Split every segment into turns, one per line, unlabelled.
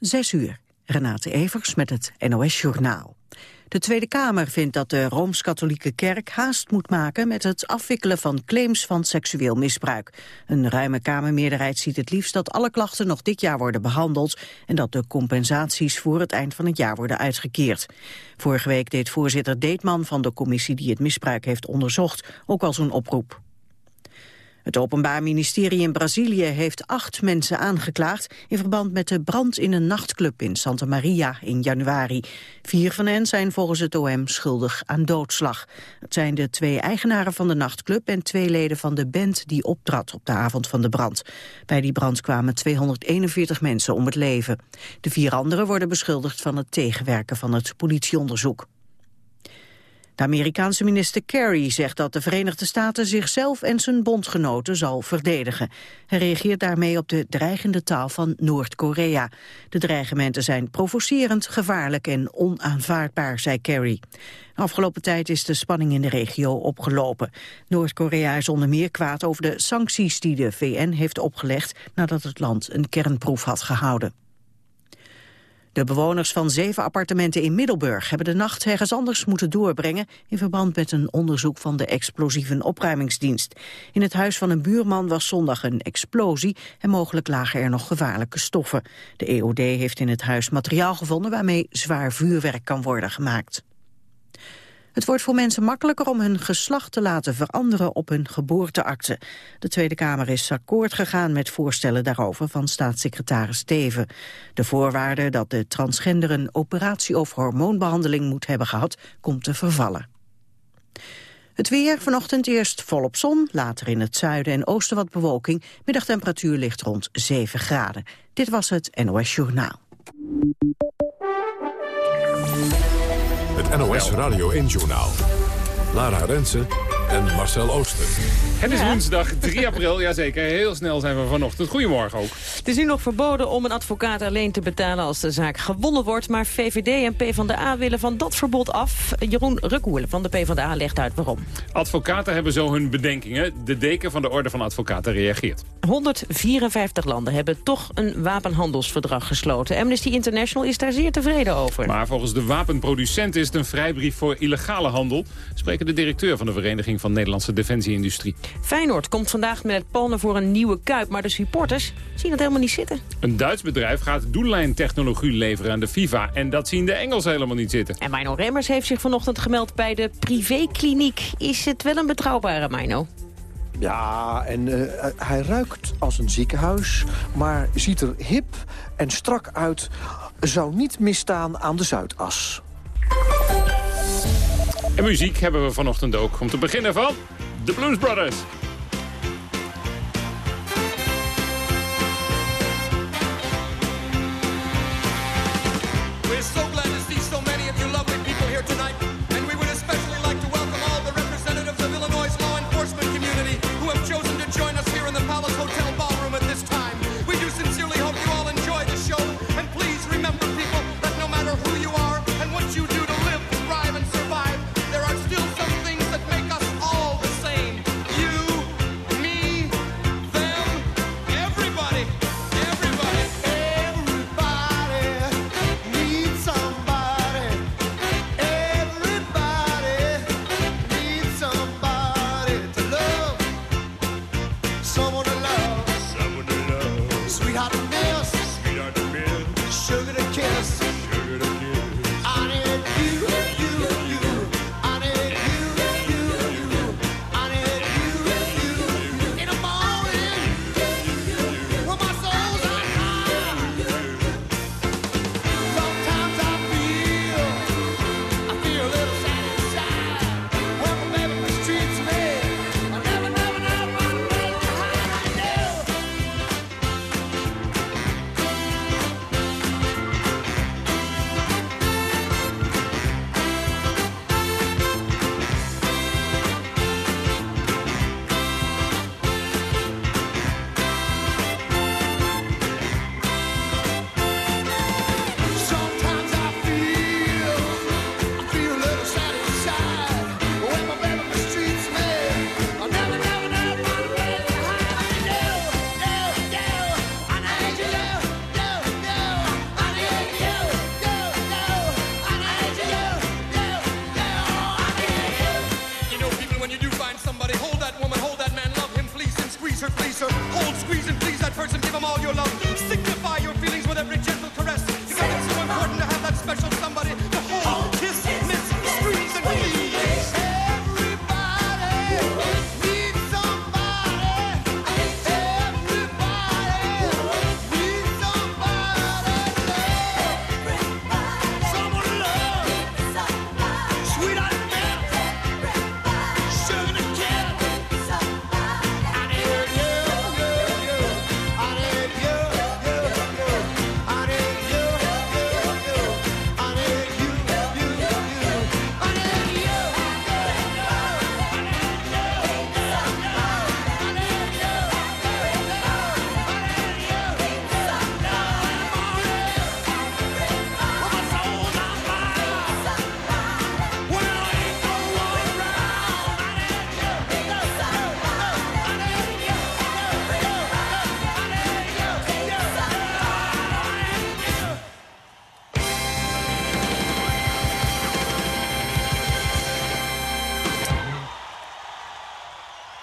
Zes uur. Renate Evers met het NOS Journaal. De Tweede Kamer vindt dat de Rooms-Katholieke Kerk haast moet maken met het afwikkelen van claims van seksueel misbruik. Een ruime Kamermeerderheid ziet het liefst dat alle klachten nog dit jaar worden behandeld en dat de compensaties voor het eind van het jaar worden uitgekeerd. Vorige week deed voorzitter Deetman van de commissie die het misbruik heeft onderzocht ook al zo'n oproep. Het Openbaar Ministerie in Brazilië heeft acht mensen aangeklaagd... in verband met de brand in een nachtclub in Santa Maria in januari. Vier van hen zijn volgens het OM schuldig aan doodslag. Het zijn de twee eigenaren van de nachtclub... en twee leden van de band die optrad op de avond van de brand. Bij die brand kwamen 241 mensen om het leven. De vier anderen worden beschuldigd van het tegenwerken van het politieonderzoek. De Amerikaanse minister Kerry zegt dat de Verenigde Staten zichzelf en zijn bondgenoten zal verdedigen. Hij reageert daarmee op de dreigende taal van Noord-Korea. De dreigementen zijn provocerend, gevaarlijk en onaanvaardbaar, zei Kerry. De afgelopen tijd is de spanning in de regio opgelopen. Noord-Korea is onder meer kwaad over de sancties die de VN heeft opgelegd nadat het land een kernproef had gehouden. De bewoners van zeven appartementen in Middelburg hebben de nacht ergens anders moeten doorbrengen in verband met een onderzoek van de explosieve opruimingsdienst. In het huis van een buurman was zondag een explosie en mogelijk lagen er nog gevaarlijke stoffen. De EOD heeft in het huis materiaal gevonden waarmee zwaar vuurwerk kan worden gemaakt. Het wordt voor mensen makkelijker om hun geslacht te laten veranderen op hun geboorteakte. De Tweede Kamer is akkoord gegaan met voorstellen daarover van staatssecretaris Steven. De voorwaarde dat de transgender een operatie of hormoonbehandeling moet hebben gehad, komt te vervallen. Het weer, vanochtend eerst volop zon, later in het zuiden en oosten wat bewolking. Middagtemperatuur ligt rond 7 graden. Dit was het NOS Journaal.
NOS Radio 1-journaal. Lara Rensen en Marcel Ooster.
Het is woensdag 3 april, jazeker. Heel snel zijn we vanochtend. Goedemorgen ook.
Het is nu nog verboden om een advocaat alleen te betalen als de zaak gewonnen wordt. Maar VVD en PvdA willen van dat verbod af. Jeroen Rukkoelen van de PvdA legt uit waarom.
Advocaten hebben zo hun bedenkingen. De deken van de Orde van Advocaten reageert.
154 landen hebben toch een wapenhandelsverdrag gesloten. Amnesty International is daar zeer tevreden over.
Maar volgens de wapenproducent is het een vrijbrief voor illegale handel. Spreken de directeur van de Vereniging van Nederlandse Defensieindustrie.
Feyenoord komt vandaag met het plannen voor een nieuwe Kuip... maar de supporters zien het helemaal niet zitten.
Een Duits bedrijf gaat doellijntechnologie leveren aan de FIFA... en dat zien de Engelsen helemaal niet zitten.
En Mino Remmers heeft zich vanochtend gemeld bij de privékliniek. Is het wel een betrouwbare Mino?
Ja, en uh, hij ruikt als een ziekenhuis, maar ziet er hip en strak uit. Zou niet misstaan aan de Zuidas.
En muziek hebben we vanochtend ook. Om te beginnen van de Blues Brothers.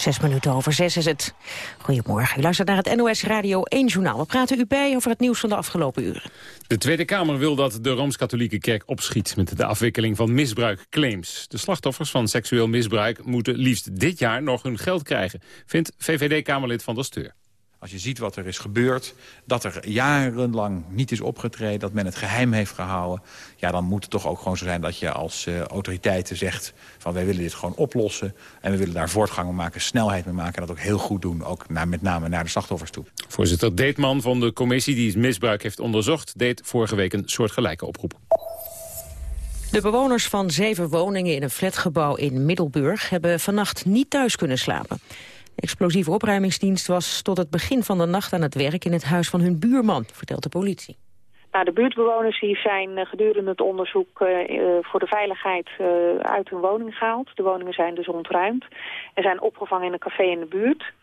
Zes minuten over zes is het. Goedemorgen, u luistert naar het NOS Radio 1 Journaal. We praten u bij over het nieuws van de afgelopen uren.
De Tweede Kamer wil dat de Rooms-Katholieke Kerk opschiet... met de afwikkeling van misbruikclaims. De slachtoffers van seksueel misbruik moeten liefst dit jaar nog hun geld krijgen... vindt VVD-Kamerlid Van der Steur.
Als je ziet wat er is gebeurd, dat er jarenlang niet is opgetreden... dat men het geheim heeft gehouden... ja, dan moet het toch ook gewoon zo zijn dat je als uh, autoriteiten zegt... van wij willen dit gewoon oplossen en we willen daar voortgang maken... snelheid mee maken en dat ook heel goed doen, ook naar, met name naar de slachtoffers toe.
Voorzitter Deetman van de commissie die het misbruik heeft onderzocht... deed vorige week een soortgelijke oproep.
De bewoners van zeven woningen in een flatgebouw in Middelburg... hebben vannacht niet thuis kunnen slapen. Explosieve opruimingsdienst was tot het begin van de nacht aan het werk in het huis van hun buurman, vertelt de politie.
Nou, de buurtbewoners die zijn eh, gedurende het onderzoek uh, voor de veiligheid uit hun woning gehaald. De woningen zijn dus ontruimd en zijn opgevangen in een café in de buurt.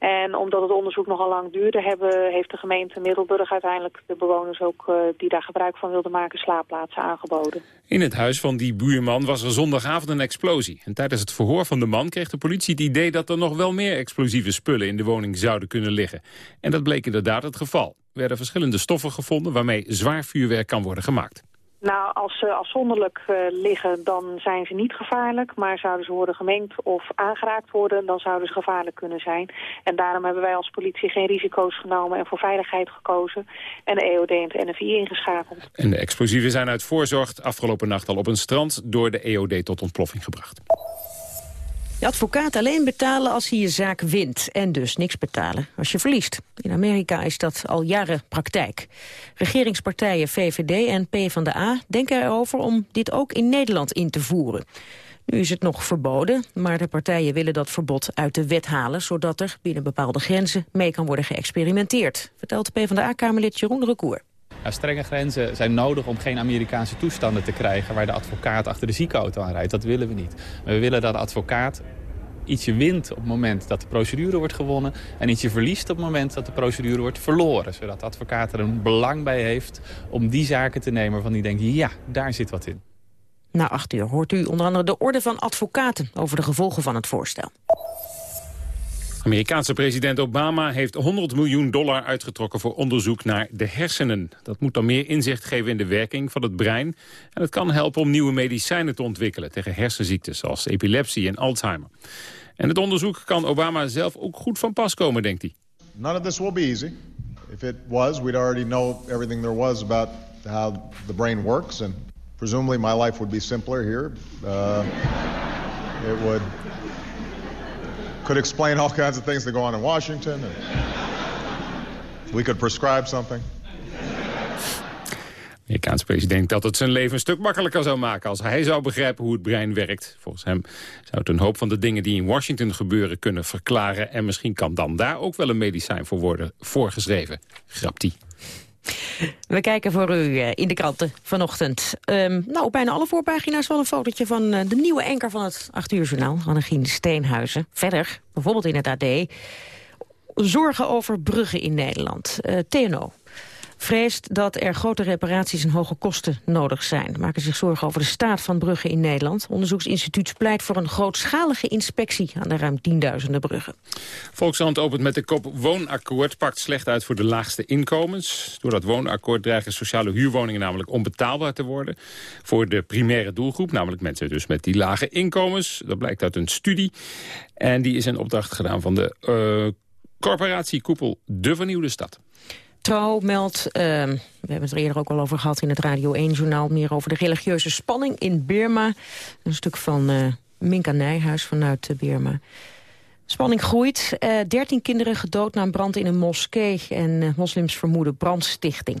En omdat het onderzoek nogal lang duurde, hebben, heeft de gemeente Middelburg uiteindelijk de bewoners ook uh, die daar gebruik van wilden maken slaapplaatsen aangeboden.
In het huis van die buurman was er zondagavond een explosie. En tijdens het verhoor van de man kreeg de politie het idee dat er nog wel meer explosieve spullen in de woning zouden kunnen liggen. En dat bleek inderdaad het geval. Er werden verschillende stoffen gevonden waarmee zwaar vuurwerk kan worden gemaakt.
Als ze afzonderlijk uh, liggen, dan zijn ze niet gevaarlijk. Maar zouden ze worden gemengd of aangeraakt worden, dan zouden ze gevaarlijk kunnen zijn. En daarom hebben wij als politie geen risico's genomen en voor veiligheid gekozen. En de EOD en het NFI ingeschakeld.
En de explosieven zijn uit voorzorg afgelopen nacht al op een strand door de EOD tot ontploffing gebracht.
De advocaat alleen betalen als hij je zaak wint en dus niks betalen als je verliest. In Amerika is dat al jaren praktijk. Regeringspartijen VVD en PvdA denken erover om dit ook in Nederland in te voeren. Nu is het nog verboden, maar de partijen willen dat verbod uit de wet halen... zodat er binnen bepaalde grenzen mee kan worden geëxperimenteerd... vertelt de PvdA-kamerlid Jeroen Recour.
Ja, strenge grenzen zijn nodig om geen Amerikaanse toestanden te krijgen... waar de advocaat achter de ziekenauto aan rijdt. Dat willen we niet. Maar we willen dat de advocaat ietsje wint op het moment dat de procedure wordt gewonnen... en ietsje verliest op het moment dat de procedure wordt verloren. Zodat de advocaat er een belang bij heeft om die zaken te nemen... waarvan die denkt, ja, daar zit wat in.
Na acht uur hoort u onder andere de orde van advocaten... over de gevolgen van het voorstel.
Amerikaanse president Obama heeft 100 miljoen dollar uitgetrokken voor onderzoek naar de hersenen. Dat moet dan meer inzicht geven in de werking van het brein. En het kan helpen om nieuwe medicijnen te ontwikkelen tegen hersenziektes zoals epilepsie en Alzheimer. En het onderzoek kan Obama zelf ook goed van pas komen, denkt hij.
None of this will be easy. If it was, we'd already know everything there was about how the brain works and presumably my life would be simpler here. Uh, it would could explain all kinds of things that go on in Washington. We could prescribe something.
De Amerikaanse president dat het zijn leven een stuk makkelijker zou maken... als hij zou begrijpen hoe het brein werkt. Volgens hem zou het een hoop van de dingen die in Washington gebeuren kunnen verklaren... en misschien kan dan daar ook wel een medicijn voor worden voorgeschreven. Grapt die.
We kijken voor u eh, in de kranten vanochtend. Um, nou, op bijna alle voorpagina's wel een fotootje van uh, de nieuwe enker van het 8 uur journaal, Steenhuizen. Verder, bijvoorbeeld in het AD, zorgen over bruggen in Nederland. Uh, TNO, vreest dat er grote reparaties en hoge kosten nodig zijn. Maken zich zorgen over de staat van bruggen in Nederland. Onderzoeksinstituut pleit voor een grootschalige inspectie aan de ruim tienduizenden bruggen.
Volkskrant opent met de kop woonakkoord pakt slecht uit voor de laagste inkomens. Door dat woonakkoord dreigen sociale huurwoningen namelijk onbetaalbaar te worden. Voor de primaire doelgroep, namelijk mensen dus met die lage inkomens. Dat blijkt uit een studie. En die is een opdracht gedaan van de uh, corporatiekoepel De Vernieuwde Stad.
Trouw meldt, uh, we hebben het er eerder ook al over gehad in het Radio 1-journaal... meer over de religieuze spanning in Birma. Een stuk van uh, Minka Nijhuis vanuit uh, Birma. Spanning groeit. Uh, 13 kinderen gedood na een brand in een moskee... en moslims vermoeden brandstichting.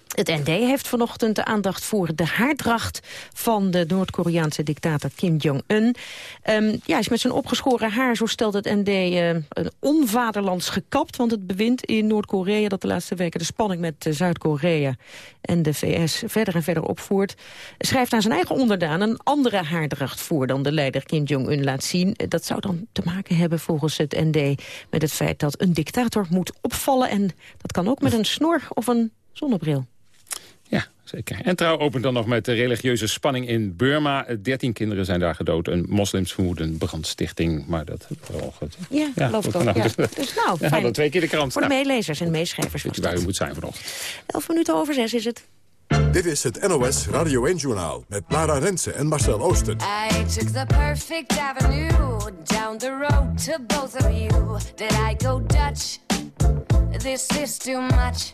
ND heeft vanochtend de aandacht voor de haardracht van de Noord-Koreaanse dictator Kim Jong-un. Um, ja, hij is met zijn opgeschoren haar, zo stelt het ND, uh, een onvaderlands gekapt. Want het bewind in Noord-Korea dat de laatste weken de spanning met uh, Zuid-Korea en de VS verder en verder opvoert, schrijft aan zijn eigen onderdaan een andere haardracht voor dan de leider Kim Jong-un laat zien. Dat zou dan te maken hebben volgens het ND met het feit dat een dictator moet opvallen en dat kan ook met een snor of een zonnebril.
Ja, zeker. En trouw opent dan nog met de religieuze spanning in Burma. Dertien kinderen zijn daar gedood. Een moslims vermoeden brandstichting. Maar dat wel goed.
Ja, ja geloof ik ook. Ja. Dus nou,
ja,
fijn.
dan twee keer de krant.
Voor de
Nou,
meelezers en meeschrijvers
weet u waar u moet zijn vanochtend.
Elf minuten over zes is het.
Dit is het NOS Radio 1-journaal met Lara Rensen en Marcel Oosten.
I took the perfect avenue down the road to both of you. Did I go Dutch? This is too much.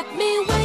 And get me waking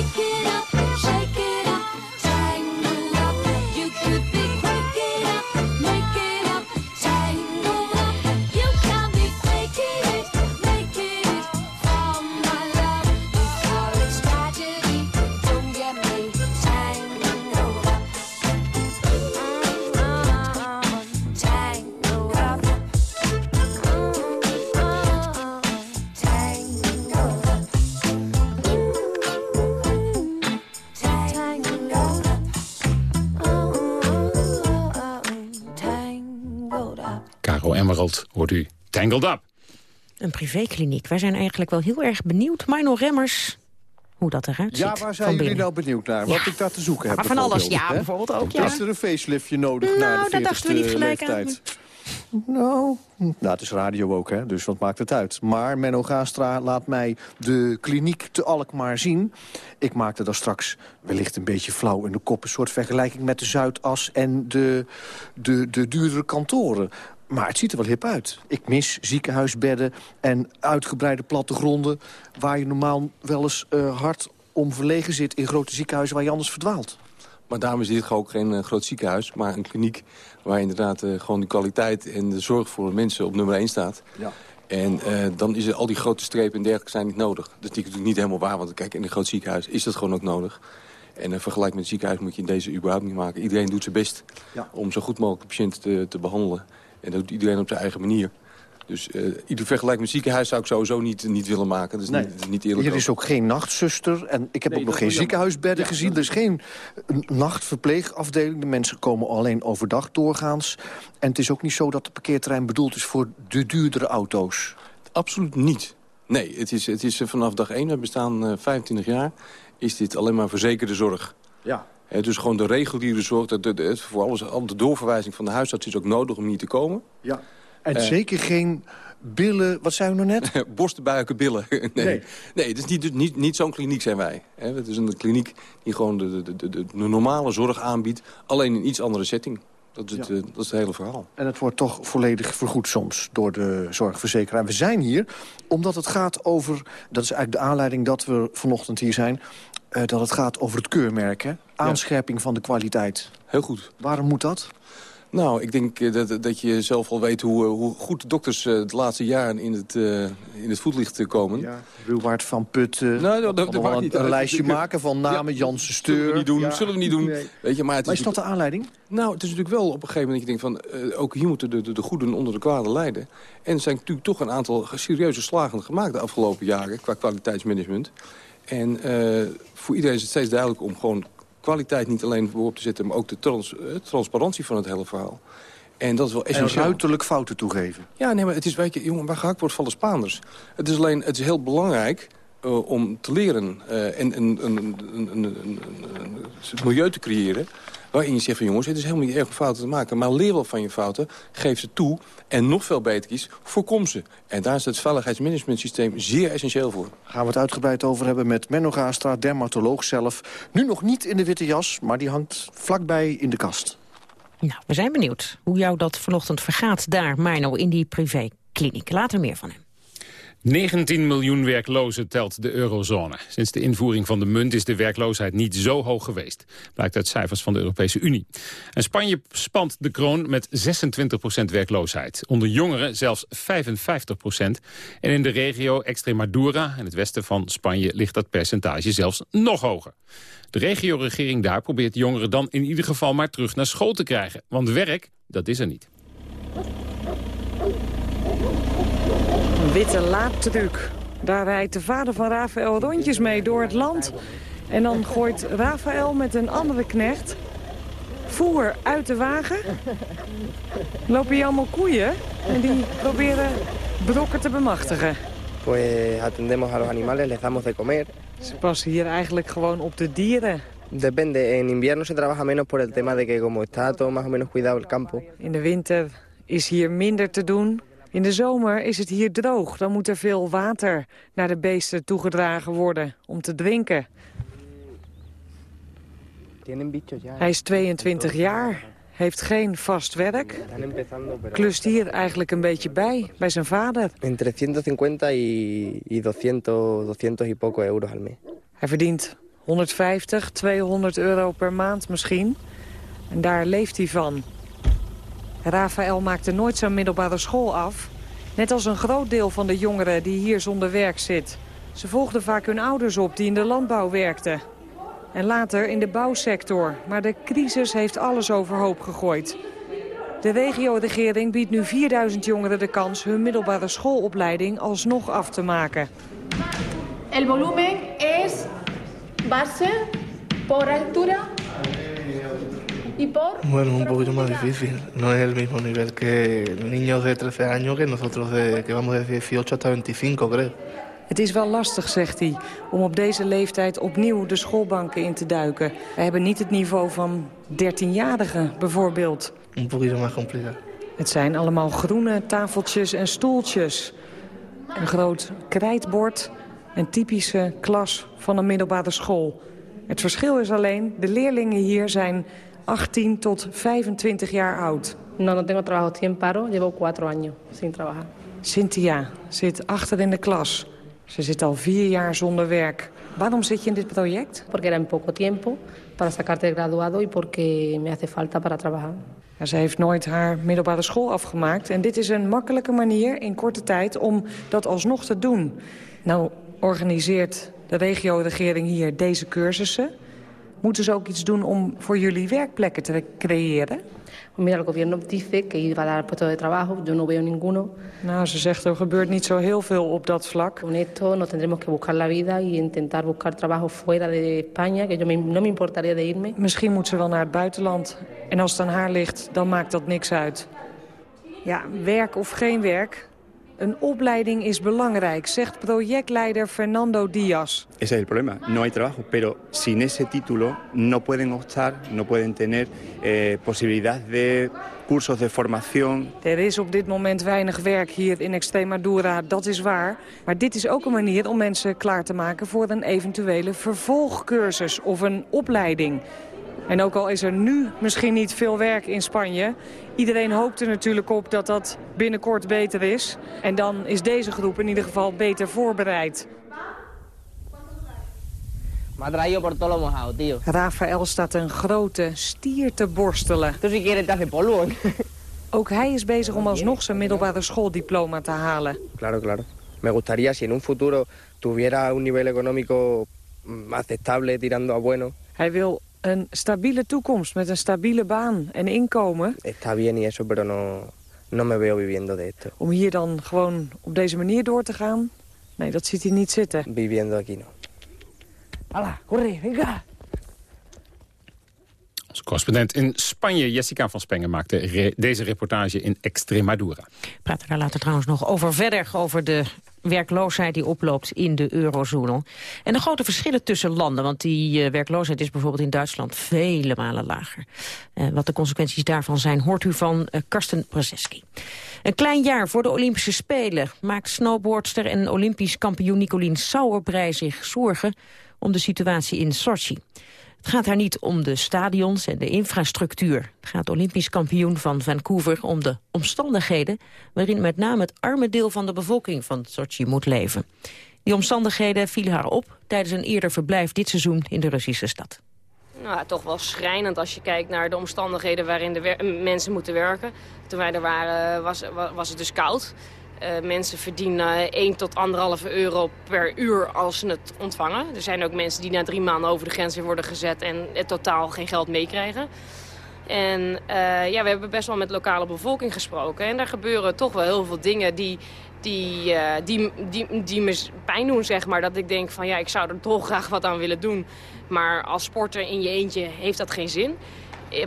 Een privékliniek. Wij zijn eigenlijk wel heel erg benieuwd. Mino Remmers, hoe dat eruit ziet
Ja, waar zijn jullie nou benieuwd naar? Wat
Ja.
ik daar te zoeken heb
Maar van alles, ja,
hè?
bijvoorbeeld ook, ja.
Is er een faceliftje nodig
Nou,
na de
daar dachten we niet
40ste
gelijk aan.
Nou, nou, het is radio ook, hè, dus wat maakt het uit. Maar Menno Gaastra laat mij de kliniek te Alkmaar zien. Ik maakte daar straks wellicht een beetje flauw in de kop... een soort vergelijking met de Zuidas en de, de, de duurdere kantoren. Maar het ziet er wel hip uit. Ik mis ziekenhuisbedden en uitgebreide plattegronden... waar je normaal wel eens eh, hard om verlegen zit... in grote ziekenhuizen waar je anders verdwaalt.
Maar daarom is dit ook geen eh, groot ziekenhuis, maar een kliniek... waar inderdaad eh, gewoon de kwaliteit en de zorg voor de mensen op nummer 1 staat.
Ja.
En eh, dan is er, al die grote strepen en dergelijke zijn niet nodig. Dat is natuurlijk niet helemaal waar, want kijk, in een groot ziekenhuis is dat gewoon ook nodig. En in vergelijk met het ziekenhuis moet je in deze überhaupt niet maken. Iedereen doet zijn best
Ja.
om zo goed mogelijk de patiënt te, te behandelen. En dat doet iedereen op zijn eigen manier. Dus uh, ieder vergelijk met ziekenhuis zou ik sowieso niet, niet willen maken. Dat is, niet, dat is niet eerlijk.
Er is ook geen nachtzuster en ik heb ook nog geen ziekenhuisbedden gezien. Er is geen nachtverpleegafdeling. De mensen komen alleen overdag doorgaans. En het is ook niet zo dat het parkeerterrein bedoeld is voor de duurdere auto's.
Absoluut niet. Nee, het is, het is vanaf dag 1, we bestaan uh, 25 jaar, is dit alleen maar verzekerde zorg.
Ja.
He, dus gewoon de reguliere zorg, de, de, de, voor alles, de doorverwijzing van de huisarts is ook nodig om hier te komen.
Ja. En uh, zeker geen billen, wat zijn we nou net?
Borsten, buiken, billen. nee. nee. nee, het is niet, niet, niet zo'n kliniek zijn wij. He, het is een kliniek die gewoon de, de, de, de, normale zorg aanbiedt, alleen in iets andere setting. Dat is, het, ja. uh, dat is het hele verhaal.
En het wordt toch volledig vergoed soms door de zorgverzekeraar. We zijn hier omdat het gaat over... dat is eigenlijk de aanleiding dat we vanochtend hier zijn... Uh, dat het gaat over het keurmerk, hè? Aanscherping ja. van de kwaliteit.
Heel goed.
Waarom moet dat?
Nou, ik denk dat, dat je zelf al weet hoe, hoe goed de dokters de laatste jaren in het, uh, in het voetlicht komen.
Ja, Ruwaard van Putten. Nou, dat, dat, niet een lijstje maken van namen, ja, Janssen Steur.
Zullen we niet doen, ja. zullen we niet doen. Nee. Weet je, maar, het
maar is, dat de aanleiding?
Nou, het is natuurlijk wel op een gegeven moment dat je denkt van... Uh, ook hier moeten de, de, de goeden onder de kwade lijden. En er zijn natuurlijk toch een aantal serieuze slagen gemaakt de afgelopen jaren... qua kwaliteitsmanagement. En uh, voor iedereen is het steeds duidelijk om gewoon kwaliteit niet alleen voorop te zetten... maar ook de trans uh, transparantie van het hele verhaal. En dat is wel essentieel.
En ruiterlijk fouten toegeven.
Ja, nee, maar het is, weet je, jongen, waar gehakt wordt vallen Spaanders. Het is alleen, het is heel belangrijk uh, om te leren uh, en een, een, een, een, milieu te creëren... waarin je zegt van jongens, het is helemaal niet erg om fouten te maken... maar leer wel van je fouten, geef ze toe en nog veel beter is, voorkom ze. En daar is het veiligheidsmanagementsysteem zeer essentieel voor.
Gaan we het uitgebreid over hebben met Menno Gaastra, dermatoloog zelf. Nu nog niet in de witte jas, maar die hangt vlakbij in de kast.
Nou, we zijn benieuwd hoe jou dat vanochtend vergaat daar, Mino, in die privékliniek. Later meer van hem.
19 miljoen werklozen telt de eurozone. Sinds de invoering van de munt is de werkloosheid niet zo hoog geweest. Blijkt uit cijfers van de Europese Unie. En Spanje spant de kroon met 26% werkloosheid. Onder jongeren zelfs 55% En in de regio Extremadura, in het westen van Spanje... ligt dat percentage zelfs nog hoger. De regio-regering daar probeert jongeren dan in ieder geval maar terug naar school te krijgen. Want werk, dat is er niet.
Witte laadtruc. Daar rijdt de vader van Rafael rondjes mee door het land. En dan gooit Rafael met een andere knecht voer uit de wagen. Lopen hier allemaal koeien en die proberen brokken te bemachtigen.
Pues atendemos a los animales, les damos de comer.
Ze passen hier eigenlijk gewoon op de dieren.
Depende, en invierno se trabaja menos por el tema de que como está todo más o menos cuidado el campo.
In de winter is hier minder te doen. In de zomer is het hier droog. Dan moet er veel water naar de beesten toegedragen worden om te drinken. Hij is 22 jaar, heeft geen vast werk. Klust hier eigenlijk een beetje bij, bij zijn vader.
Entre 150 y, y 200, 200 y poco euros al mes.
Hij verdient 150, 200 euro per maand misschien. En daar leeft hij van. Rafael maakte nooit zijn middelbare school af. Net als een groot deel van de jongeren die hier zonder werk zit. Ze volgden vaak hun ouders op die in de landbouw werkten. En later in de bouwsector. Maar de crisis heeft alles overhoop gegooid. De regio-regering biedt nu 4000 jongeren de kans hun middelbare schoolopleiding alsnog af te maken.
El volumen es base por altura ¿Y por?
Bueno, un poquito más difícil. No es el mismo nivel que niños de 13 años que nosotros de, que vamos de 18 hasta 25, creo.
Het is wel lastig, zegt hij, om op deze leeftijd opnieuw de schoolbanken in te duiken. We hebben niet het niveau van 13-jarigen, bijvoorbeeld.
Un poquito más complicado.
Het zijn allemaal groene tafeltjes en stoeltjes. Een groot krijtbord, een typische klas van een middelbare school. Het verschil is alleen, de leerlingen hier zijn 18 tot 25 jaar oud.
No, no tengo trabajo. Estoy en paro. Llevo cuatro años sin trabajar.
Cynthia zit achter in de klas. Ze zit al vier jaar zonder werk. Waarom zit je in dit project?
Porque era en poco tiempo para sacarte el graduado y porque me hace falta para trabajar.
Ja, ze heeft nooit haar middelbare school afgemaakt. En dit is een makkelijke manier in korte tijd om dat alsnog te doen. Nou organiseert de regio-regering hier deze cursussen. Moeten ze ook iets doen om voor jullie werkplekken te creëren?
Mira, el gobierno dice que iba a dar puestos de trabajo, yo no veo ninguno.
Nou, ze zegt er gebeurt niet zo heel veel op dat vlak.
Con esto nos tendremos que buscar la vida y intentar buscar trabajo fuera de España, que yo me, no me importaría de irme.
Misschien moet ze wel naar het buitenland. En als het aan haar ligt, dan maakt dat niks uit. Ja, werk of geen werk, een opleiding is belangrijk, zegt projectleider Fernando Díaz.
Ese es el problema, no hay trabajo, pero sin ese título no pueden optar, no pueden tener eh, posibilidad de cursos de formación.
Er is op dit moment weinig werk hier in Extremadura, dat is waar. Maar dit is ook een manier om mensen klaar te maken voor een eventuele vervolgcursus of een opleiding. En ook al is er nu misschien niet veel werk in Spanje... iedereen hoopt er natuurlijk op dat dat binnenkort beter is. En dan is deze groep in ieder geval beter voorbereid. Rafael staat een grote stier te borstelen. Ook hij is bezig om alsnog zijn middelbare schooldiploma te halen.
Claro, claro. Me gustaría si en un futuro tuviera un nivel económico mm, aceptable tirando a bueno.
Hij wil een stabiele toekomst met een stabiele baan en inkomen.
Está bien y eso, pero no, no me veo viviendo de esto.
Om hier dan gewoon op deze manier door te gaan? Nee, dat ziet hij niet zitten.
Viviendo aquí no.
Hala, corre, venga.
Onze correspondent in Spanje, Jessica van Spengen, maakte re deze reportage in Extremadura.
We praten daar later trouwens nog over verder, over de werkloosheid die oploopt in de eurozone. En de grote verschillen tussen landen, want die uh, werkloosheid is bijvoorbeeld in Duitsland vele malen lager. Uh, wat de consequenties daarvan zijn, hoort u van uh, Karsten Brzeski. Een klein jaar voor de Olympische Spelen maakt snowboardster en Olympisch kampioen Nicolien Sauerbrei zich zorgen om de situatie in Sochi. Het gaat haar niet om de stadions en de infrastructuur. Het gaat Olympisch kampioen van Vancouver om de omstandigheden... waarin met name het arme deel van de bevolking van Sochi moet leven. Die omstandigheden vielen haar op tijdens een eerder verblijf dit seizoen in de Russische stad.
Nou, toch wel schrijnend als je kijkt naar de omstandigheden waarin de mensen moeten werken. Toen wij er waren was, was het dus koud. Uh, mensen verdienen 1 tot 1,5 euro per uur als ze het ontvangen. Er zijn ook mensen die na drie maanden over de grens weer worden gezet en het totaal geen geld meekrijgen. En uh, ja, we hebben best wel met lokale bevolking gesproken. En daar gebeuren toch wel heel veel dingen die, die, uh, die, die, die me pijn doen, zeg maar. Dat ik denk van ja, ik zou er toch graag wat aan willen doen. Maar als sporter in je eentje heeft dat geen zin.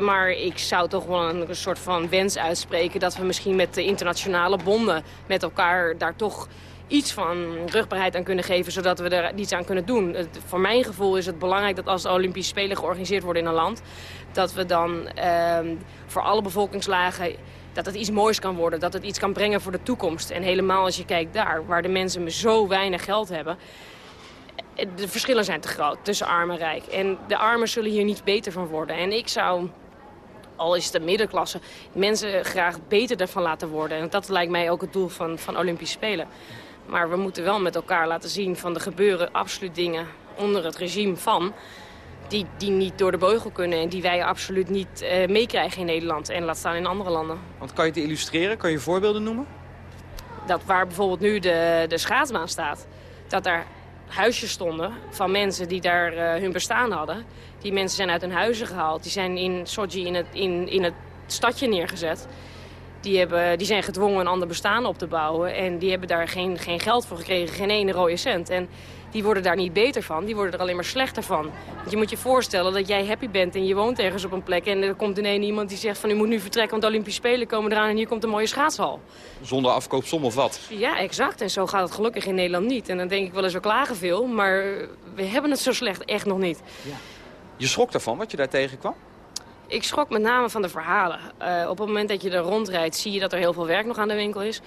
Maar ik zou toch wel een soort van wens uitspreken... dat we misschien met de internationale bonden met elkaar daar toch iets van rugbaarheid aan kunnen geven... zodat we er iets aan kunnen doen. voor mijn gevoel is het belangrijk dat als de Olympische Spelen georganiseerd worden in een land... dat we dan eh, voor alle bevolkingslagen dat het iets moois kan worden. Dat het iets kan brengen voor de toekomst. En helemaal als je kijkt daar, waar de mensen zo weinig geld hebben de verschillen zijn te groot tussen arm en rijk. En de armen zullen hier niet beter van worden. En ik zou, al is het de middenklasse, mensen graag beter ervan laten worden. En dat lijkt mij ook het doel van, van Olympische Spelen. Maar we moeten wel met elkaar laten zien van de gebeuren absoluut dingen onder het regime van... Die, die niet door de beugel kunnen en die wij absoluut niet uh, meekrijgen in Nederland. En laat staan in andere landen.
Want kan je het illustreren? Kan je voorbeelden noemen?
Dat waar bijvoorbeeld nu de, de schaatsbaan staat, dat daar huisjes stonden van mensen die daar uh, hun bestaan hadden. Die mensen zijn uit hun huizen gehaald. Die zijn in Sochi in het, in, in het stadje neergezet. Die, hebben, die zijn gedwongen een ander bestaan op te bouwen. En die hebben daar geen, geen geld voor gekregen, geen ene rode cent. En die worden daar niet beter van, die worden er alleen maar slechter van. Want je moet je voorstellen dat jij happy bent en je woont ergens op een plek... en er komt ineens iemand die zegt van u moet nu vertrekken... want de Olympische Spelen komen eraan en hier komt een mooie schaatshal.
Zonder afkoopsom of wat?
Ja, exact. En zo gaat het gelukkig in Nederland niet. En dan denk ik wel eens, we klagen veel, maar we hebben het zo slecht echt nog niet. Ja.
Je schrok daarvan, wat je daar tegenkwam?
Ik schrok met name van de verhalen. Uh, op het moment dat je er rondrijdt zie je dat er heel veel werk nog aan de winkel is.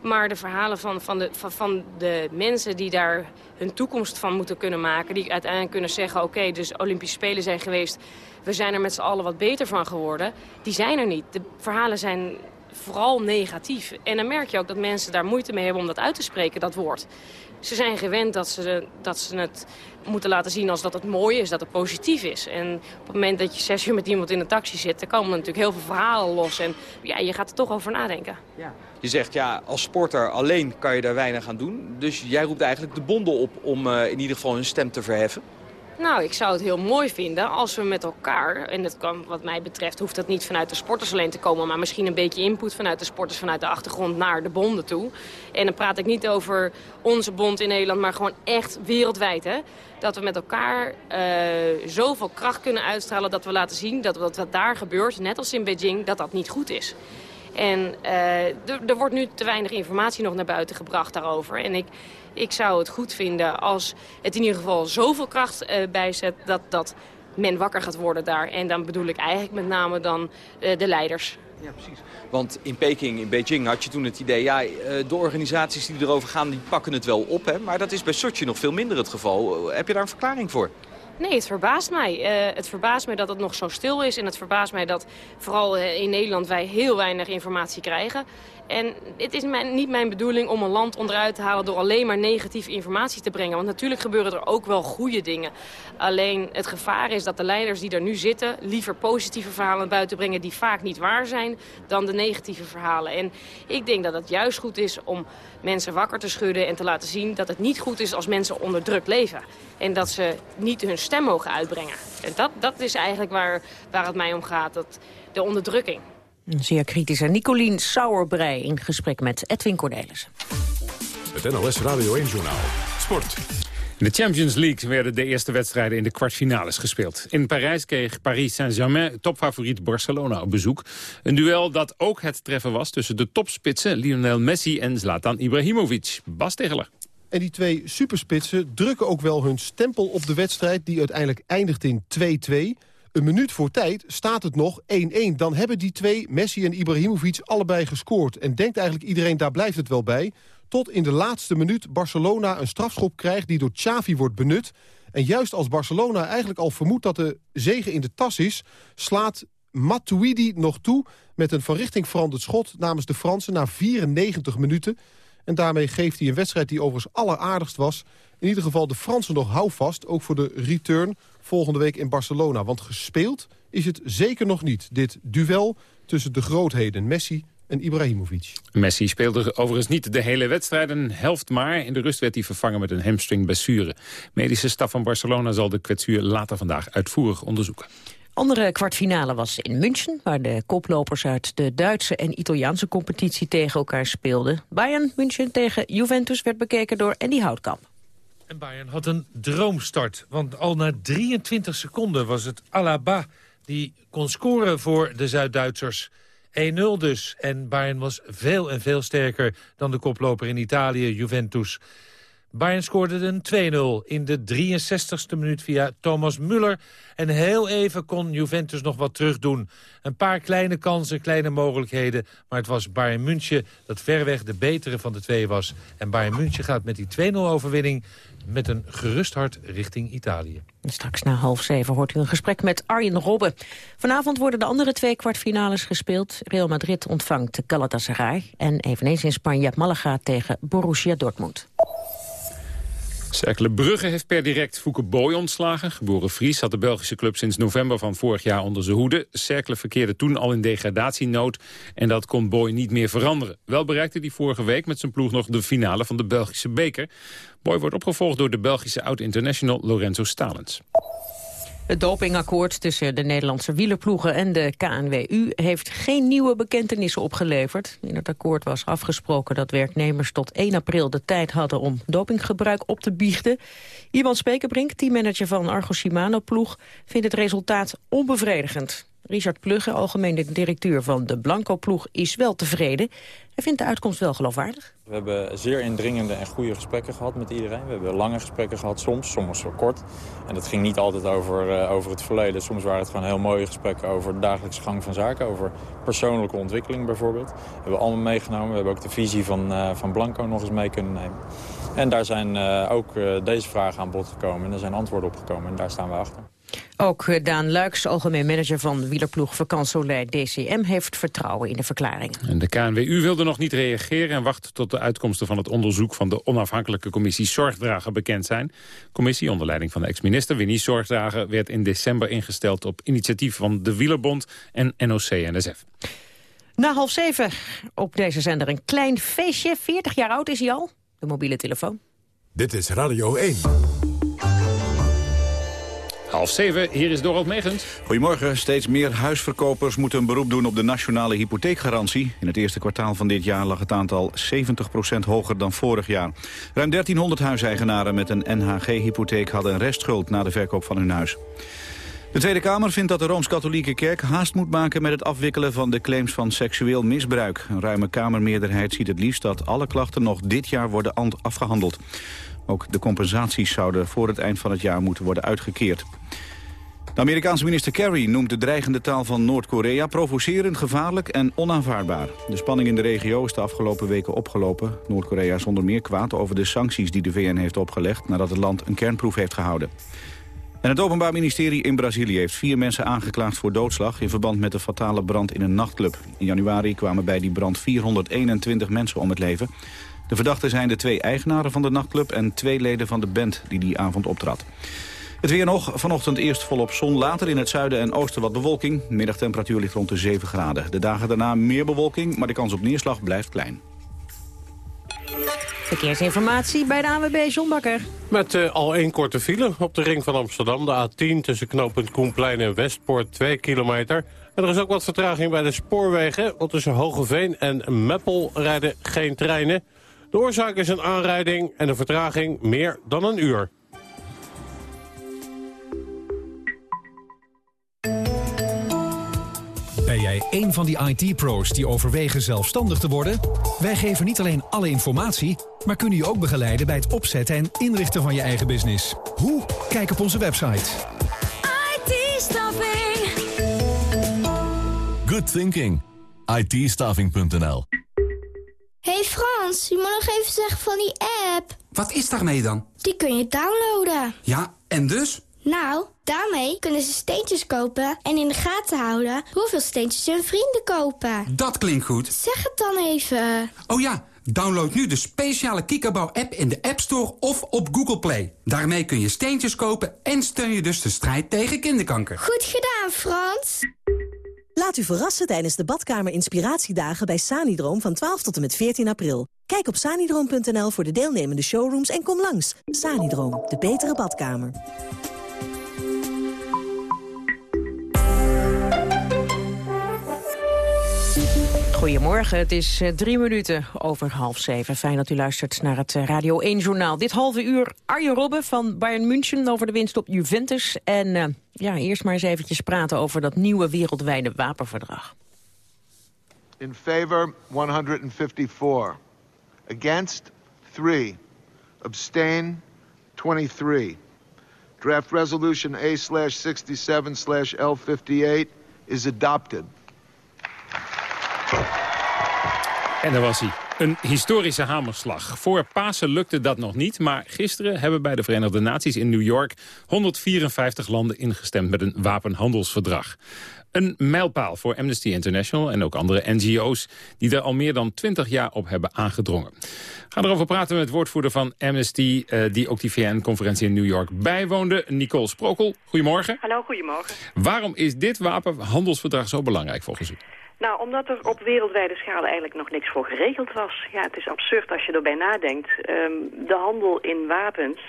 Maar de verhalen van, van, de, van, van de mensen die daar hun toekomst van moeten kunnen maken... die uiteindelijk kunnen zeggen, oké, dus Olympische Spelen zijn geweest... we zijn er met z'n allen wat beter van geworden. Die zijn er niet. De verhalen zijn vooral negatief. En dan merk je ook dat mensen daar moeite mee hebben om dat uit te spreken, dat woord. Ze zijn gewend dat ze, dat ze het moeten laten zien als dat het mooi is, dat het positief is. En op het moment dat je zes uur met iemand in een taxi zit... dan komen er natuurlijk heel veel verhalen los. En ja, je gaat er toch over nadenken.
Ja. Je zegt, ja, als sporter alleen kan je daar weinig aan doen. Dus jij roept eigenlijk de bonden op om uh, in ieder geval hun stem te verheffen.
Nou, ik zou het heel mooi vinden als we met elkaar... en dat kan, wat mij betreft hoeft dat niet vanuit de sporters alleen te komen... maar misschien een beetje input vanuit de sporters vanuit de achtergrond naar de bonden toe. En dan praat ik niet over onze bond in Nederland, maar gewoon echt wereldwijd. Hè? Dat we met elkaar uh, zoveel kracht kunnen uitstralen dat we laten zien... dat wat daar gebeurt, net als in Beijing, dat dat niet goed is. En uh, er wordt nu te weinig informatie nog naar buiten gebracht daarover. En ik, ik zou het goed vinden als het in ieder geval zoveel kracht uh, bijzet... Dat, dat men wakker gaat worden daar. En dan bedoel ik eigenlijk met name dan uh, de leiders.
Ja, precies. Want in Peking, in Beijing had je toen het idee... ja, de organisaties die erover gaan, die pakken het wel op. Hè? Maar dat is bij Sochi nog veel minder het geval. Heb je daar een verklaring voor?
Nee, het verbaast mij. Uh, het verbaast mij dat het nog zo stil is. En het verbaast mij dat vooral in Nederland wij heel weinig informatie krijgen. En het is niet mijn bedoeling om een land onderuit te halen door alleen maar negatieve informatie te brengen. Want natuurlijk gebeuren er ook wel goede dingen. Alleen het gevaar is dat de leiders die er nu zitten liever positieve verhalen buiten brengen die vaak niet waar zijn dan de negatieve verhalen. En ik denk dat het juist goed is om mensen wakker te schudden en te laten zien dat het niet goed is als mensen onder druk leven. En dat ze niet hun stem mogen uitbrengen. En dat, dat is eigenlijk waar, waar het mij om gaat, dat, de onderdrukking.
Een zeer kritische Nicolien Sauerbrei in gesprek met Edwin Cornelissen.
Het NOS Radio 1-journaal. Sport.
In de Champions League werden de eerste wedstrijden in de kwartfinales gespeeld. In Parijs kreeg Paris Saint-Germain topfavoriet Barcelona op bezoek. Een duel dat ook het treffen was tussen de topspitsen Lionel Messi en Zlatan Ibrahimovic. Bas Tegeler.
En die twee superspitsen drukken ook wel hun stempel op de wedstrijd... die uiteindelijk eindigt in 2-2... Een minuut voor tijd staat het nog 1-1. Dan hebben die twee, Messi en Ibrahimovic, allebei gescoord. En denkt eigenlijk iedereen, daar blijft het wel bij. Tot in de laatste minuut Barcelona een strafschop krijgt... die door Xavi wordt benut. En juist als Barcelona eigenlijk al vermoedt dat de zegen in de tas is... slaat Matuidi nog toe met een van richting veranderd schot... namens de Fransen na 94 minuten. En daarmee geeft hij een wedstrijd die overigens alleraardigst was... in ieder geval de Fransen nog houvast, ook voor de return volgende week in Barcelona. Want gespeeld is het zeker nog niet, dit duel tussen de grootheden Messi en Ibrahimovic.
Messi speelde overigens niet de hele wedstrijd, een helft maar. In de rust werd hij vervangen met een hamstringblessure. Medische staf van Barcelona zal de kwetsuur later vandaag uitvoerig onderzoeken.
Andere kwartfinale was in München, waar de koplopers uit de Duitse en Italiaanse competitie tegen elkaar speelden. Bayern München tegen Juventus werd bekeken door Andy Houtkamp.
En Bayern had een droomstart, want al na 23 seconden was het Alaba die kon scoren voor de Zuid-Duitsers. 1-0 dus. En Bayern was veel en veel sterker dan de koploper in Italië, Juventus. Bayern scoorde een 2-0 in de 63ste minuut via Thomas Müller. En heel even kon Juventus nog wat terugdoen. Een paar kleine kansen, kleine mogelijkheden. Maar het was Bayern München dat verreweg de betere van de twee was. En Bayern München gaat met die 2-0 overwinning met een gerust hart richting Italië.
Straks na half zeven hoort u een gesprek met Arjen Robben. Vanavond worden de andere twee kwartfinales gespeeld. Real Madrid ontvangt Galatasaray. En eveneens in Spanje Malaga tegen Borussia Dortmund.
Cercle Brugge heeft per direct Fouke Boy ontslagen. Geboren Fries had de Belgische club sinds november van vorig jaar onder zijn hoede. Cercle verkeerde toen al in degradatienood en dat kon Boy niet meer veranderen. Wel bereikte hij vorige week met zijn ploeg nog de finale van de Belgische beker. Boy wordt opgevolgd door de Belgische oud-international Lorenzo Stalens.
Het dopingakkoord tussen de Nederlandse wielerploegen en de KNWU heeft geen nieuwe bekentenissen opgeleverd. In het akkoord was afgesproken dat werknemers tot 1 april de tijd hadden om dopinggebruik op te biechten. Iwan Spekerbrink, teammanager van Argo Shimano ploeg, vindt het resultaat onbevredigend. Richard Plugge, algemene directeur van de Blanco-ploeg, is wel tevreden. Hij vindt de uitkomst wel geloofwaardig.
We hebben zeer indringende en goede gesprekken gehad met iedereen. We hebben lange gesprekken gehad, soms, soms zo kort. En dat ging niet altijd over, uh, over het verleden. Soms waren het gewoon heel mooie gesprekken over de dagelijkse gang van zaken. Over persoonlijke ontwikkeling bijvoorbeeld. Dat hebben we allemaal meegenomen. We hebben ook de visie van, uh, van Blanco nog eens mee kunnen nemen. En daar zijn uh, ook deze vragen aan bod gekomen. En er zijn antwoorden op gekomen. En daar staan we achter.
Ook Daan Luiks, algemeen manager van wielerploeg Vakansolei DCM... heeft vertrouwen in de verklaring.
En de KNWU wilde nog niet reageren... en wacht tot de uitkomsten van het onderzoek van de onafhankelijke commissie Zorgdragen bekend zijn. De commissie onder leiding van de ex-minister Winnie Zorgdragen... werd in december ingesteld op initiatief van de Wielerbond en NOC-NSF.
Na half zeven op deze zender een klein feestje. 40 jaar oud is hij al, de mobiele telefoon.
Dit is Radio 1.
Half zeven, hier is Dorot Megens.
Goedemorgen. Steeds meer huisverkopers moeten een beroep doen op de nationale hypotheekgarantie. In het eerste kwartaal van dit jaar lag het aantal 70% hoger dan vorig jaar. Ruim 1300 huiseigenaren met een NHG-hypotheek hadden een restschuld na de verkoop van hun huis. De Tweede Kamer vindt dat de Rooms-Katholieke Kerk haast moet maken met het afwikkelen van de claims van seksueel misbruik. Een ruime Kamermeerderheid ziet het liefst dat alle klachten nog dit jaar worden afgehandeld. Ook de compensaties zouden voor het eind van het jaar moeten worden uitgekeerd. De Amerikaanse minister Kerry noemt de dreigende taal van Noord-Korea provocerend, gevaarlijk en onaanvaardbaar. De spanning in de regio is de afgelopen weken opgelopen. Noord-Korea is onder meer kwaad over de sancties die de VN heeft opgelegd nadat het land een kernproef heeft gehouden. En het Openbaar Ministerie in Brazilië heeft vier mensen aangeklaagd voor doodslag... in verband met de fatale brand in een nachtclub. In januari kwamen bij die brand 421 mensen om het leven. De verdachten zijn de twee eigenaren van de nachtclub... en twee leden van de band die die avond optrad. Het weer nog. Vanochtend eerst volop zon. Later in het zuiden en oosten wat bewolking. Middagtemperatuur ligt rond de 7 graden. De dagen daarna meer bewolking, maar de kans op neerslag blijft klein.
Verkeersinformatie bij de ANWB John Bakker.
Met uh, al één korte file op de ring van Amsterdam. De A10 tussen knooppunt Koenplein en Westpoort 2 kilometer. En er is ook wat vertraging bij de spoorwegen. Want tussen Hogeveen en Meppel rijden geen treinen. De oorzaak is een aanrijding en een vertraging meer dan een uur.
Ben jij een van die IT-pro's die overwegen zelfstandig te worden? Wij geven niet alleen alle informatie, maar kunnen je ook begeleiden bij het opzetten en inrichten van je eigen business. Hoe? Kijk op onze website.
IT-staffing.
Good thinking. it
Hey Frans, je moet nog even zeggen van die app.
Wat is daarmee dan?
Die kun je downloaden.
Ja, en dus?
Nou, daarmee kunnen ze steentjes kopen en in de gaten houden hoeveel steentjes hun vrienden kopen.
Dat klinkt goed.
Zeg het dan even.
Oh ja, download nu de speciale Kikkerbouw-app in de App Store of op Google Play. Daarmee kun je steentjes kopen en steun je dus de strijd tegen kinderkanker.
Goed gedaan, Frans.
Laat u verrassen tijdens de badkamer inspiratiedagen bij Sanidroom van 12 tot en met 14 april. Kijk op sanidroom.nl voor de deelnemende showrooms en kom langs. Sanidroom, de betere badkamer.
Goedemorgen, het is uh, drie minuten over half zeven. Fijn dat u luistert naar het uh, Radio 1-journaal. Dit halve uur Arjen Robben van Bayern München over de winst op Juventus. En uh, ja, eerst maar eens eventjes praten over dat nieuwe wereldwijde wapenverdrag.
In favor 154. Against 3. Abstain 23. Draft resolution A slash 67 slash L58 is adopted.
En daar was hij. Een historische hamerslag. Voor Pasen lukte dat nog niet, maar gisteren hebben bij de Verenigde Naties in New York 154 landen ingestemd met een wapenhandelsverdrag. Een mijlpaal voor Amnesty International en ook andere NGO's... die er al meer dan 20 jaar op hebben aangedrongen. We gaan erover praten met woordvoerder van Amnesty... Uh, die ook die VN-conferentie in New York bijwoonde, Nicole Sprokel. Goedemorgen.
Hallo, goedemorgen.
Waarom is dit wapenhandelsverdrag zo belangrijk volgens u?
Nou, omdat er op wereldwijde schaal eigenlijk nog niks voor geregeld was. Ja, het is absurd als je erbij nadenkt. Um, de handel in wapens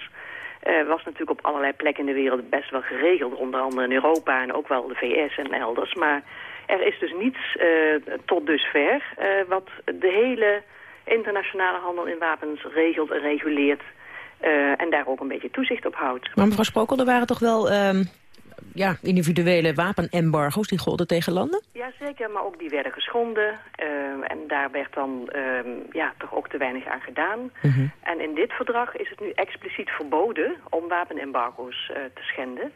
uh, was natuurlijk op allerlei plekken in de wereld best wel geregeld. Onder andere in Europa en ook wel de VS en elders. Maar er is dus niets uh, tot dusver uh, wat de hele internationale handel in wapens regelt en reguleert. en daar ook een beetje toezicht op houdt.
Maar mevrouw Sprokel, er waren toch wel um, ja, individuele wapenembargo's die golden tegen landen?
Jazeker, maar ook die werden geschonden. Uh, en daar werd dan uh, ja, toch ook te weinig aan gedaan. Mm -hmm. En in dit verdrag is het nu expliciet verboden om wapenembargo's uh, te schenden.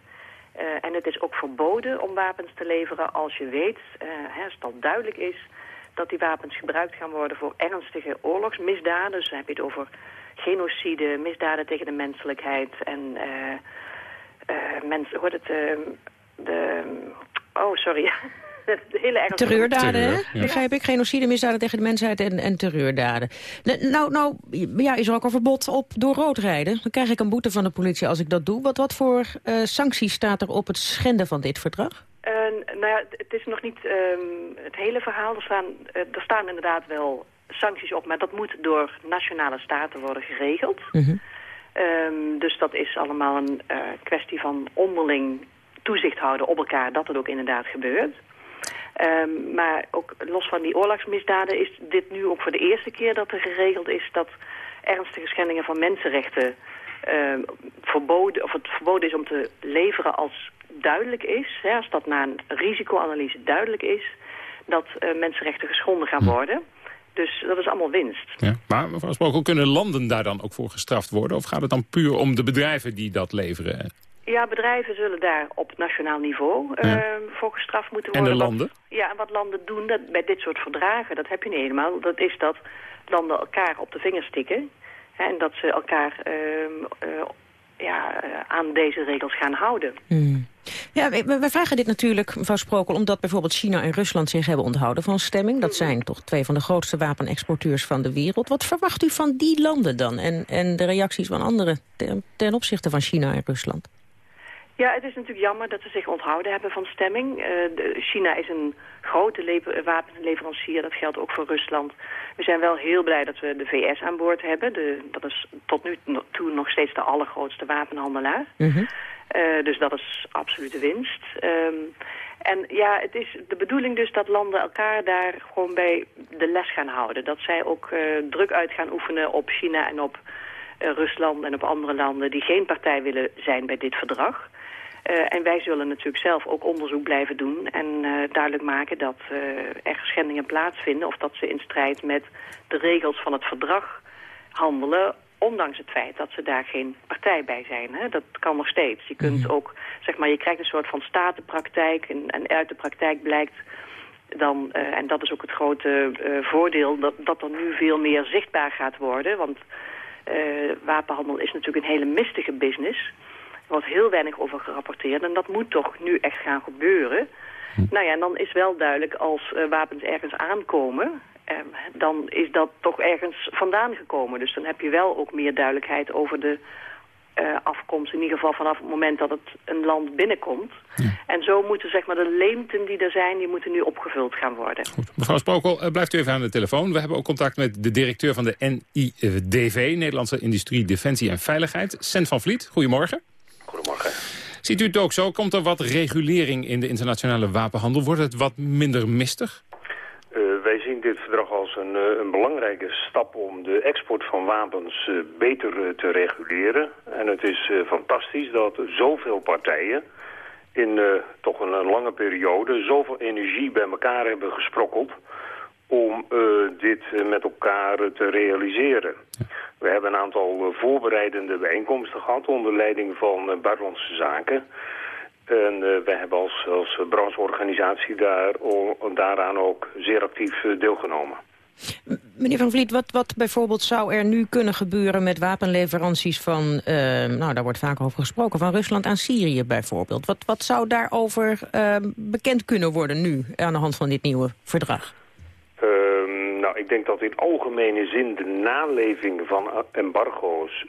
Uh, en het is ook verboden om wapens te leveren als je weet, hè, als het al duidelijk is... dat die wapens gebruikt gaan worden voor ernstige oorlogsmisdaden. Dus dan heb je het over genocide, misdaden tegen de menselijkheid en... Uh, mensen, hoort het, uh, de, oh sorry, de hele erg...
Terreurdaden, Terreur, hè? Begrijp ik, genocide, misdaden tegen de mensheid en, en terreurdaden. Nou, nou ja, is er ook een verbod op door rood rijden? Dan krijg ik een boete van de politie als ik dat doe. Wat, wat voor uh, sancties staat er op het schenden van dit verdrag?
Uh, nou ja, het is nog niet um, het hele verhaal. Er staan, uh, er staan inderdaad wel sancties op, maar dat moet door nationale staten worden geregeld. Uh -huh. Ehm, dus dat is allemaal een uh, kwestie van onderling toezicht houden op elkaar... dat het ook inderdaad gebeurt. Um, maar ook los van die oorlogsmisdaden is dit nu ook voor de eerste keer dat er geregeld is... dat ernstige schendingen van mensenrechten uh, verboden, of het verboden is om te leveren als duidelijk is... Hè, als dat na een risicoanalyse duidelijk is... dat uh, mensenrechten geschonden gaan hm. worden... Dus dat is allemaal winst.
Ja, maar mevrouw Sprokel, kunnen landen daar dan ook voor gestraft worden? Of gaat het dan puur om de bedrijven die dat leveren?
Ja, bedrijven zullen daar op nationaal niveau uh, voor gestraft moeten worden.
En de landen?
Wat, ja, en wat landen doen dat, bij dit soort verdragen, dat heb je niet helemaal. Dat is dat landen elkaar op de vingers stikken. Hè, en dat ze elkaar uh, uh, ja, aan deze regels gaan houden.
Hmm. Ja, we, vragen dit natuurlijk, mevrouw Sprokel, omdat bijvoorbeeld China en Rusland zich hebben onthouden van stemming. Dat zijn toch twee van de grootste wapenexporteurs van de wereld. Wat verwacht u van die landen dan en, en de reacties van anderen ten, ten opzichte van China en Rusland?
Ja, het is natuurlijk jammer dat ze zich onthouden hebben van stemming. Uh, China is een grote wapenleverancier, dat geldt ook voor Rusland. We zijn wel heel blij dat we de VS aan boord hebben. De, dat is tot nu toe nog steeds de allergrootste wapenhandelaar. Mm uh, dus dat is absolute winst. Um, en ja, het is de bedoeling dus dat landen elkaar daar gewoon bij de les gaan houden. Dat zij ook uh, druk uit gaan oefenen op China en op uh, Rusland en op andere landen die geen partij willen zijn bij dit verdrag. En wij zullen natuurlijk zelf ook onderzoek blijven doen en duidelijk maken dat er schendingen plaatsvinden of dat ze in strijd met de regels van het verdrag handelen ondanks het feit dat ze daar geen partij bij zijn. Hè? Dat kan nog steeds. Je kunt mhm. ook, zeg maar, je krijgt een soort van statenpraktijk en, en uit de praktijk blijkt dan, uh, en dat is ook het grote uh, voordeel, dat, dat er nu veel meer zichtbaar gaat worden. Want uh, wapenhandel is natuurlijk een hele mistige business. Er wordt heel weinig over gerapporteerd en dat moet toch nu echt gaan gebeuren. Hm. Nou ja, en dan is wel duidelijk als wapens ergens aankomen... Ehm, dan is dat toch ergens vandaan gekomen. Dus dan heb je wel ook meer duidelijkheid over de uh, afkomst. In ieder geval vanaf het moment dat het een land binnenkomt. En zo moeten zeg maar, de leemten die er zijn, die moeten nu opgevuld gaan worden.
Goed. Mevrouw Sprokel, uh, blijft u even aan de telefoon. We hebben ook contact met de directeur van de NIDV, Nederlandse Industrie, Defensie en Veiligheid. Sent van Vliet, goedemorgen.
Goedemorgen.
Ziet u het ook zo? Komt er wat regulering in de internationale wapenhandel? Wordt het wat minder mistig?
wij zien dit verdrag als een, eh, een, belangrijke stap om de export van wapens eh, beter eh, te reguleren. En het is fantastisch dat zoveel partijen in toch een, lange periode zoveel energie bij elkaar hebben gesprokkeld om dit met elkaar te realiseren. We hebben een aantal voorbereidende bijeenkomsten gehad onder leiding van Buitenlandse Zaken... En wij hebben als, als brancheorganisatie daar, daaraan ook zeer actief deelgenomen.
Meneer Van Vliet, wat, wat bijvoorbeeld zou er nu kunnen gebeuren met wapenleveranties van, nou daar wordt vaak over gesproken, van Rusland aan Syrië bijvoorbeeld. Wat, wat zou daarover bekend kunnen worden nu aan de hand van dit nieuwe verdrag?
Ehm, nou, ik denk dat in algemene zin de naleving van embargo's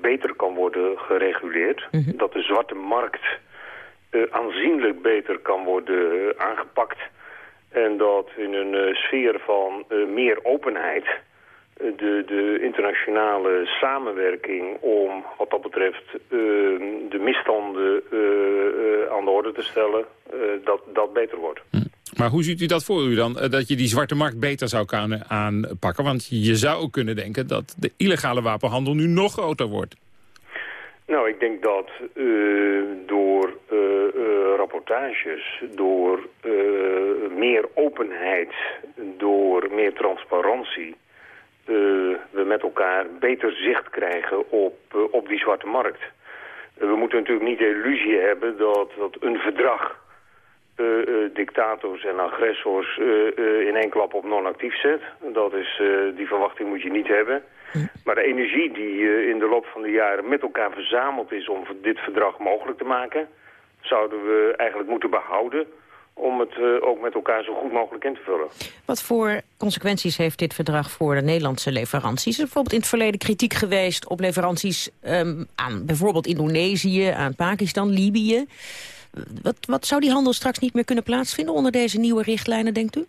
beter kan worden gereguleerd. Mhm. Dat de zwarte markt uh, aanzienlijk beter kan worden aangepakt. En dat in een sfeer van meer openheid de, de internationale samenwerking om wat dat betreft de misstanden aan de orde te stellen, dat, dat beter wordt. Hm.
Maar hoe ziet u dat voor u dan, dat je die zwarte markt beter zou kunnen aanpakken? Want je zou ook kunnen denken dat de illegale wapenhandel nu nog groter wordt.
Nou, ik denk dat uh, door uh, rapportages, door meer openheid, door meer transparantie... we met elkaar beter zicht krijgen op, op die zwarte markt. we moeten natuurlijk niet de illusie hebben dat, dat een verdrag... dictators en agressors in één klap op non-actief zet. Dat is, die verwachting moet je niet hebben... Maar de energie die uh, in de loop van de jaren met elkaar verzameld is om dit verdrag mogelijk te maken, zouden we eigenlijk moeten behouden om het uh, ook met elkaar zo goed mogelijk in te vullen.
Wat voor consequenties heeft dit verdrag voor de Nederlandse leveranties? Is er bijvoorbeeld in het verleden kritiek geweest op leveranties um, aan bijvoorbeeld Indonesië, aan Pakistan, Libië? Wat, wat zou die handel straks niet meer kunnen plaatsvinden onder deze nieuwe richtlijnen, denkt u?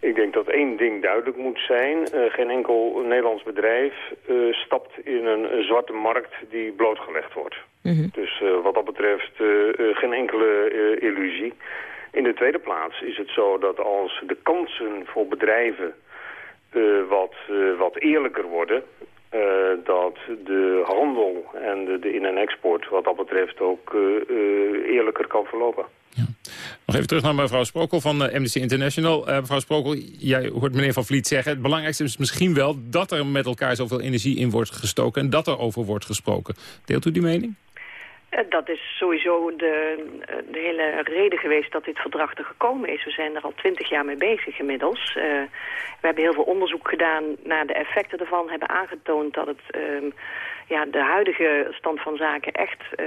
Ik denk dat één ding duidelijk moet zijn. Uh, geen enkel Nederlands bedrijf uh, stapt in een, zwarte markt die blootgelegd wordt. Mm -hmm. Dus uh, wat dat betreft geen enkele illusie. In de tweede plaats is het zo dat als de kansen voor bedrijven wat, wat eerlijker worden... Uh, dat de handel en de, de in- en export wat dat betreft ook uh, uh, eerlijker kan verlopen. Ja.
Nog even terug naar mevrouw Sprokel van Amnesty International. mevrouw Sprokel, jij hoort meneer Van Vliet zeggen... het belangrijkste is misschien wel dat er met elkaar zoveel energie in wordt gestoken... en dat er over wordt gesproken. Deelt u die mening?
Dat is sowieso de, de, hele reden geweest dat dit verdrag er gekomen is. We zijn er al twintig jaar mee bezig inmiddels. Uh, we hebben heel veel onderzoek gedaan naar de effecten ervan. Hebben aangetoond dat het uh, ja, de huidige stand van zaken echt uh,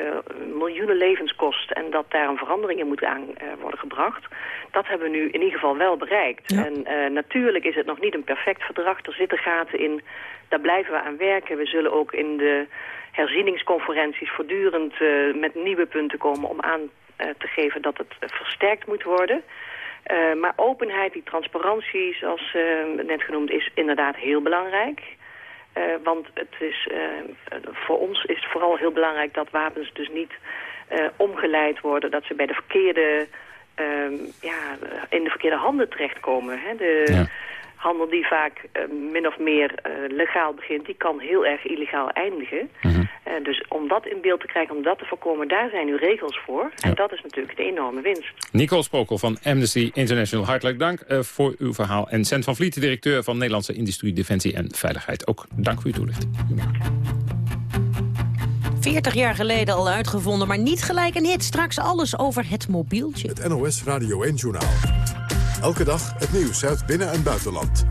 miljoenen levens kost. En dat daar een verandering in moet aan worden gebracht. Dat hebben we nu in ieder geval wel bereikt. Ja. En natuurlijk is het nog niet een perfect verdrag. Er zitten gaten in. Daar blijven we aan werken. We zullen ook in de herzieningsconferenties voortdurend uh, met nieuwe punten komen om aan uh, te geven dat het uh, versterkt moet worden. maar openheid, die transparantie, zoals net genoemd, is inderdaad heel belangrijk. want het is, voor ons is het vooral heel belangrijk dat wapens dus niet omgeleid worden, dat ze bij de verkeerde, ja, in de verkeerde handen terechtkomen. Hè? De, handel die vaak uh, min of meer uh, legaal begint, die kan heel erg illegaal eindigen. Mm -hmm. uh, dus om dat in beeld te krijgen, om dat te voorkomen, daar zijn nu regels voor. Ja. En dat is natuurlijk de enorme winst.
Nicole Sprokel van Amnesty International, hartelijk dank voor uw verhaal. En Cent van Vliet, directeur van Nederlandse Industrie, Defensie en Veiligheid. Ook dank voor uw toelichting.
40 jaar geleden al uitgevonden, maar niet gelijk een hit. Straks alles over het mobieltje.
Het NOS Radio 1 Journaal. Elke dag het nieuws uit binnen- en buitenland.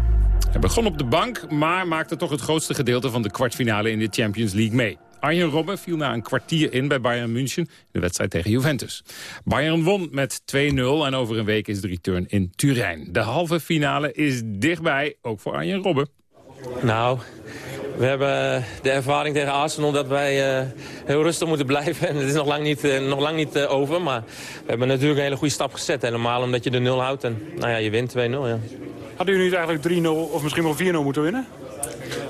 Hij begon op de bank, maar maakte toch het grootste gedeelte van de kwartfinale in de Champions League mee. Arjen Robben viel na een kwartier in bij Bayern München in de wedstrijd tegen Juventus. Bayern won met 2-0 en over een week is de return in Turijn. De halve finale is dichtbij, ook voor Arjen Robben.
Nou, we hebben de ervaring tegen Arsenal dat wij uh, heel rustig moeten blijven. En het is nog lang niet, uh, nog lang niet over. Maar we hebben natuurlijk een hele goede stap gezet. Helemaal omdat je de 0 houdt. En nou ja, je wint 2-0. Ja.
Hadden jullie eigenlijk 3-0 of misschien wel 4-0 moeten winnen?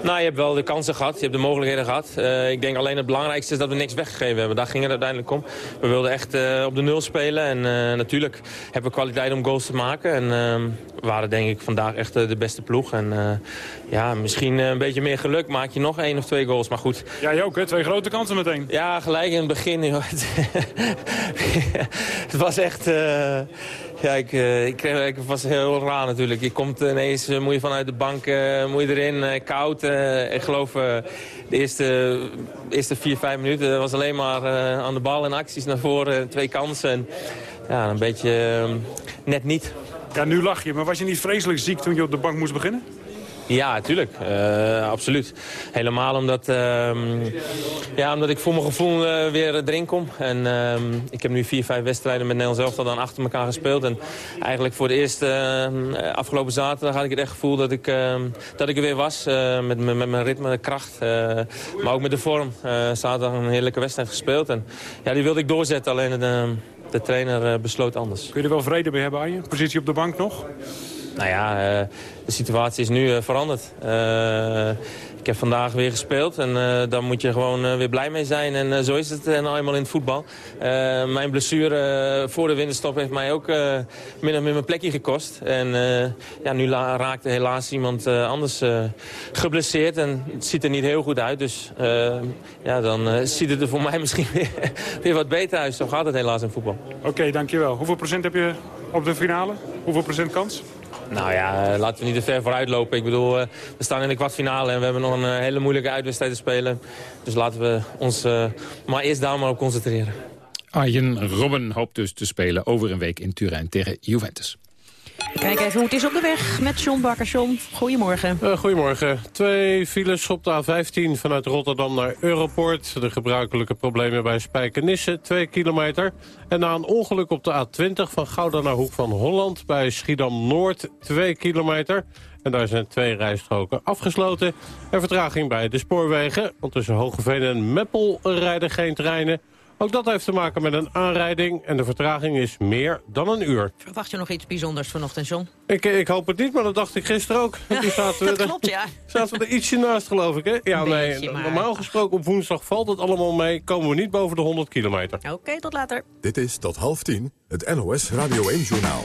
Nou, je hebt wel de kansen gehad. Je hebt de mogelijkheden gehad. Uh, ik denk alleen het belangrijkste is dat we niks weggegeven hebben. Daar ging het uiteindelijk om. We wilden echt uh, op de nul spelen. En uh, natuurlijk hebben we kwaliteit om goals te maken. En we waren denk ik vandaag echt de beste ploeg. En ja, misschien een beetje meer geluk maak je nog één of twee goals. Maar goed.
Ja, jij ook hè? Twee grote kansen meteen.
Ja, gelijk in het begin. het was echt... Ja, ik, uh, ik, ik, was heel raar natuurlijk. Je komt ineens, uh, moet je vanuit de bank uh, moet je erin, koud. ik geloof de eerste, eerste vier, vijf minuten was alleen maar aan de bal en acties naar voren. Twee kansen. En, ja, een beetje net niet.
Ja, nu lach je. Maar was je niet vreselijk ziek toen je op de bank moest beginnen?
Ja, natuurlijk. Uh, absoluut. Helemaal omdat, uh, ja, omdat ik voor mijn gevoel uh, weer erin kom. En uh, ik heb nu vier, vijf wedstrijden met Nederland zelf dan achter elkaar gespeeld. En eigenlijk voor de eerste afgelopen zaterdag had ik het echt gevoel dat ik, ehm, dat ik er weer was. met, met mijn ritme, de kracht. maar ook met de vorm. zaterdag een heerlijke wedstrijd gespeeld. En ja, die wilde ik doorzetten. Alleen de, de trainer besloot anders.
Kun je er wel vrede mee hebben, Arjen? Positie op de bank nog?
Nou ja, uh, de situatie is nu uh, veranderd. Uh, ik heb vandaag weer gespeeld en daar moet je gewoon weer blij mee zijn. En zo is het nou eenmaal in het voetbal. mijn blessure voor de winterstop heeft mij ook min of meer mijn plekje gekost. En ja, nu raakte helaas iemand anders geblesseerd en het ziet er niet heel goed uit. Dus ja, dan ziet het er voor mij misschien weer, wat beter uit. Zo gaat het helaas in voetbal.
Oké, dankjewel. Hoeveel procent heb je op de finale? Hoeveel procent kans?
Nou ja, laten we niet te ver vooruit lopen. Ik bedoel, we staan in de kwartfinale en we hebben nog een hele moeilijke uitwedstrijd te spelen. Dus laten we ons maar eerst daar maar op concentreren.
Arjen Robben hoopt dus te spelen over een week in Turijn tegen Juventus.
Kijk even hoe het is op de weg met John Bakker. John, goedemorgen.
Uh, goedemorgen. Twee files op de A15 vanuit Rotterdam naar Europoort. De gebruikelijke problemen bij Spijkenisse, 2 kilometer. En na een ongeluk op de A20 van Gouda naar Hoek van Holland... bij Schiedam-Noord, 2 kilometer. En daar zijn twee rijstroken afgesloten. En vertraging bij de spoorwegen, want tussen Hogeveen en Meppel rijden geen treinen. Ook dat heeft te maken met een aanrijding en de vertraging is meer dan een uur.
Verwacht je nog iets bijzonders vanochtend, John?
Ik, ik hoop het niet, maar dat dacht ik gisteren ook.
Ja,
Toen zaten we
dat
er-
klopt, ja.
Zaten we er ietsje naast, geloof ik, hè? Ja, nee, normaal gesproken op woensdag valt het allemaal mee. Komen we niet boven de 100 kilometer.
Oké, tot later.
Dit is tot half tien het NOS Radio 1-journaal.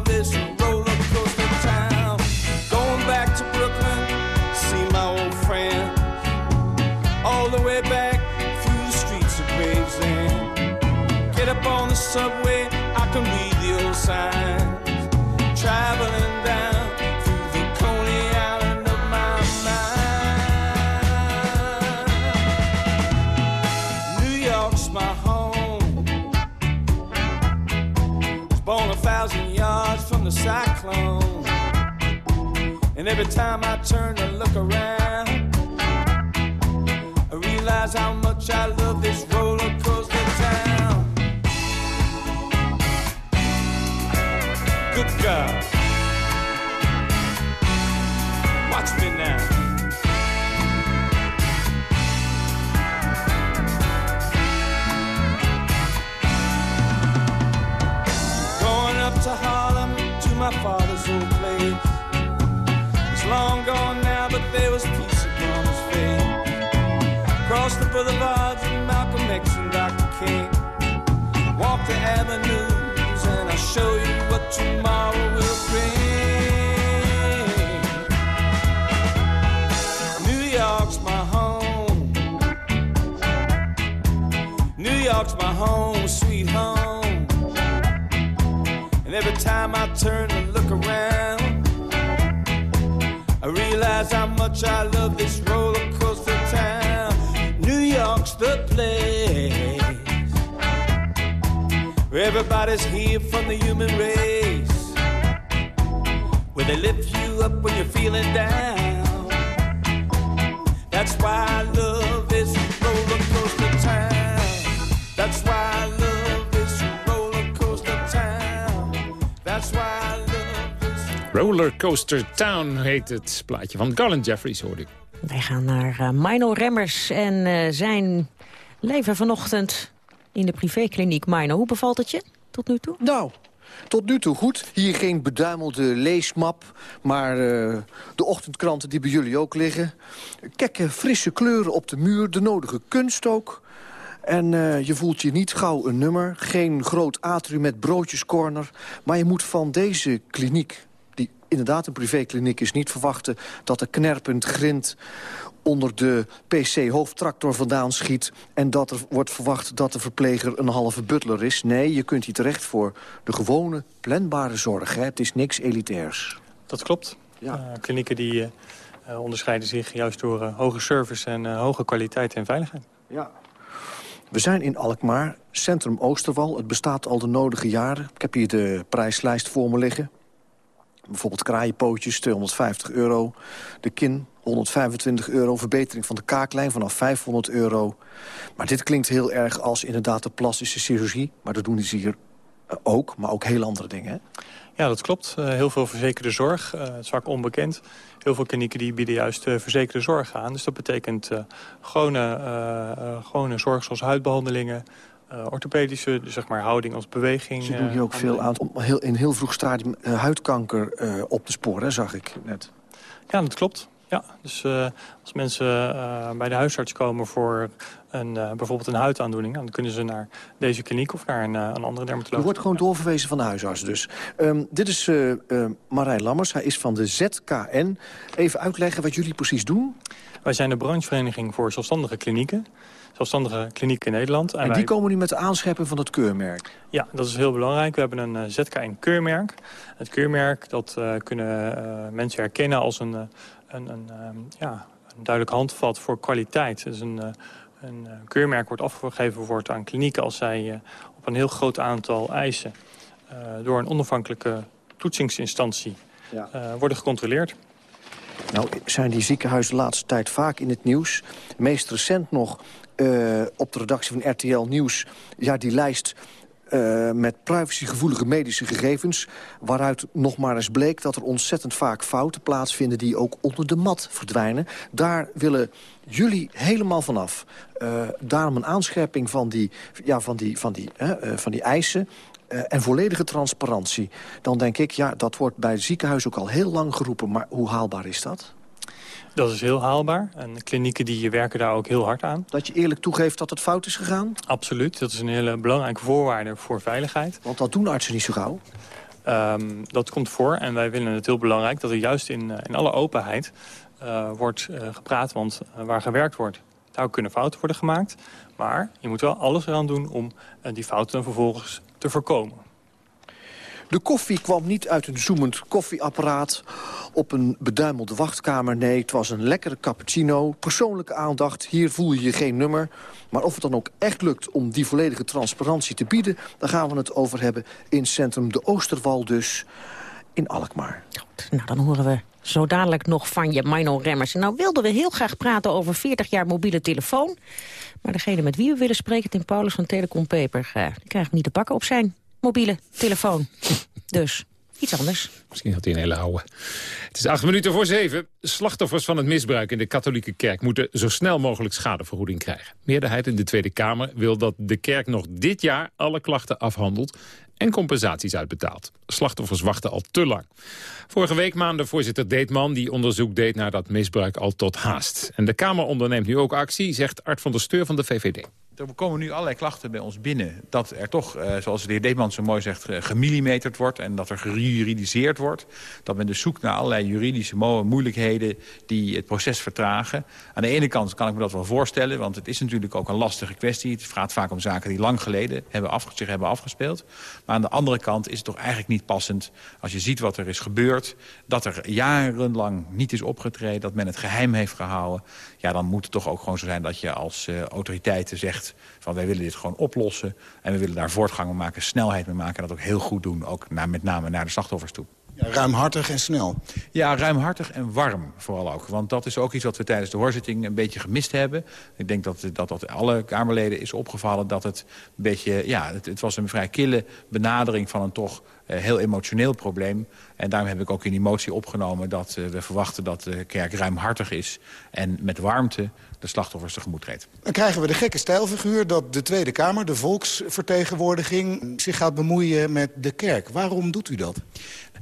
the subway, I can read the old signs. Traveling down through the Coney Island of my mind. New York's my home. Was born a thousand yards from the cyclone. And every time I turn and look around, I realize how much I love this roller long gone now, but there was peace upon his face. Cross the boulevards of Malcolm X and Dr. King. Walk the avenues, and I'll show you what tomorrow will bring. New York's my home. New York's my home, sweet home. And every time I turn and look around, realize how much I love this roller coaster town. New York's the place where everybody's here from the human race, where they lift you up when you're feeling down. That's why I love
Rollercoaster Town heet het plaatje van Garland Jeffries, hoorde ik.
Wij gaan naar eh, Mino Remmers en eh, zijn leven vanochtend in de privékliniek. Mino, hoe bevalt het je tot nu toe?
Nou, tot nu toe goed. Hier geen beduimelde leesmap, maar eh, de ochtendkranten die bij jullie ook liggen. Kekke, frisse kleuren op de muur, de nodige kunst ook. En eh, je voelt je niet gauw een nummer. Geen groot atrium met broodjescorner. Maar je moet van deze kliniek, inderdaad een privékliniek is... niet verwachten dat er knerpend grind onder de PC-hoofdtractor vandaan schiet... en dat er wordt verwacht dat de verpleger een halve butler is. Nee, je kunt hier terecht voor de gewone, planbare zorg. Hè. Het is niks elitairs.
Dat klopt.
Ja.
Eh, klinieken die eh, eh, onderscheiden zich juist door hoge service en hoge kwaliteit en veiligheid.
Ja. We zijn in Alkmaar, Centrum Oosterwal. Het bestaat al de nodige jaren. Ik heb hier de prijslijst voor me liggen. Bijvoorbeeld kraaienpootjes, 250 euro. De kin, 125 euro. Verbetering van de kaaklijn vanaf 500 euro. Maar dit klinkt heel erg als inderdaad de plastische chirurgie. Maar dat doen ze hier eh, ook, maar ook heel andere dingen. Hè?
Ja, dat klopt. Eh, heel veel verzekerde zorg. eh, het onbekend. Heel veel klinieken die bieden juist verzekerde zorg aan. Dus dat betekent gewone, gewone zorg zoals huidbehandelingen... eh, orthopedische, dus zeg maar houding als beweging.
Ze doen hier ook
eh,
veel aan om heel, in heel vroeg stadium eh, huidkanker op te sporen, hè, zag ik net.
Ja, dat klopt. Ja, dus uh, als mensen uh, bij de huisarts komen voor een, uh, bijvoorbeeld een huidaandoening... dan kunnen ze naar deze kliniek of naar een, een andere dermatoloog.
U wordt gewoon doorverwezen van de huisarts dus. Um, dit is Marijn Lammers, hij is van de ZKN. Even uitleggen wat jullie precies doen.
Wij zijn de branchevereniging voor zelfstandige klinieken zelfstandige kliniek in Nederland.
En, die komen nu met de aanschepping van het keurmerk?
Ja, dat is heel belangrijk. We hebben een uh, ZKN-keurmerk. Het keurmerk dat uh, kunnen uh, mensen herkennen als een, een, een, ja, een duidelijk handvat voor kwaliteit. Dus een, een keurmerk wordt afgegeven wordt aan klinieken als zij op een heel groot aantal eisen door een onafhankelijke toetsingsinstantie ja. worden gecontroleerd.
Nou zijn die ziekenhuizen de laatste tijd vaak in het nieuws. Meest recent nog uh, op de redactie van RTL Nieuws... ja, die lijst uh, met privacygevoelige medische gegevens... waaruit nog maar eens bleek dat er ontzettend vaak fouten plaatsvinden... die ook onder de mat verdwijnen. Daar willen jullie helemaal vanaf. Uh, daarom een aanscherping van die, ja, van die, van die, uh, van die eisen... en volledige transparantie. Dan denk ik, ja, dat wordt bij het ziekenhuis ook al heel lang geroepen. Maar hoe haalbaar is dat?
Dat is heel haalbaar. En klinieken die werken daar ook heel hard aan.
Dat je eerlijk toegeeft dat het fout is gegaan?
Absoluut. Dat is een hele belangrijke voorwaarde voor veiligheid.
Want dat doen artsen niet zo gauw?
Um, dat komt voor en wij vinden het heel belangrijk dat er juist in, in alle openheid uh, wordt uh, gepraat. Want uh, waar gewerkt wordt, daar kunnen fouten worden gemaakt. Maar je moet wel alles eraan doen om die fouten dan vervolgens te voorkomen.
De koffie kwam niet uit een zoemend koffieapparaat op een beduimelde wachtkamer. Nee, het was een lekkere cappuccino, persoonlijke aandacht. Hier voel je je geen nummer. Maar of het dan ook echt lukt om die volledige transparantie te bieden... daar gaan we het over hebben in centrum De Oosterwal dus in Alkmaar.
Goed, nou, dan horen we zo dadelijk nog van je, Mino Remmers. Nou wilden we heel graag praten over 40 jaar mobiele telefoon. Maar degene met wie we willen spreken, Tim Paulus van Telecom Paper... Uh, die krijgt niet te pakken op zijn mobiele telefoon. dus iets anders.
Misschien had hij een hele oude. Het is acht minuten voor zeven. Slachtoffers van het misbruik in de katholieke kerk... moeten zo snel mogelijk schadevergoeding krijgen. Meerderheid in de Tweede Kamer wil dat de kerk nog dit jaar... alle klachten afhandelt en compensaties uitbetaalt. Slachtoffers wachten al te lang. Vorige week maande voorzitter Deetman die onderzoek deed naar dat misbruik al tot haast. En de Kamer onderneemt nu ook actie, zegt Art van der Steur van de VVD.
Er komen nu allerlei klachten bij ons binnen. Dat er toch, eh, zoals de heer Deetman zo mooi zegt, gemillimeterd wordt... en dat er gejuridiseerd wordt. Dat men dus zoekt naar allerlei juridische moeilijkheden die het proces vertragen. Aan de ene kant kan ik me dat wel voorstellen... want het is natuurlijk ook een lastige kwestie. Het gaat vaak om zaken die lang geleden hebben zich hebben afgespeeld. Maar aan de andere kant is het toch eigenlijk niet passend... als je ziet wat er is gebeurd... dat er jarenlang niet is opgetreden, dat men het geheim heeft gehouden... ja, dan moet het toch ook gewoon zo zijn dat je als uh, autoriteiten zegt van wij willen dit gewoon oplossen. En we willen daar voortgang maken, snelheid mee maken. En dat ook heel goed doen, ook naar, met name naar de slachtoffers toe.
Ja, ruimhartig en snel.
Ja, ruimhartig en warm vooral ook. Want dat is ook iets wat we tijdens de hoorzitting een beetje gemist hebben. Ik denk dat dat, dat alle Kamerleden is opgevallen dat het een beetje... Ja, het, het was een vrij kille benadering van een toch uh, heel emotioneel probleem. En daarom heb ik ook in die motie opgenomen dat uh, we verwachten dat de kerk ruimhartig is... en met warmte de slachtoffers tegemoet treedt.
Dan krijgen we de gekke stijlfiguur dat de Tweede Kamer, de volksvertegenwoordiging... zich gaat bemoeien met de kerk. Waarom doet u dat?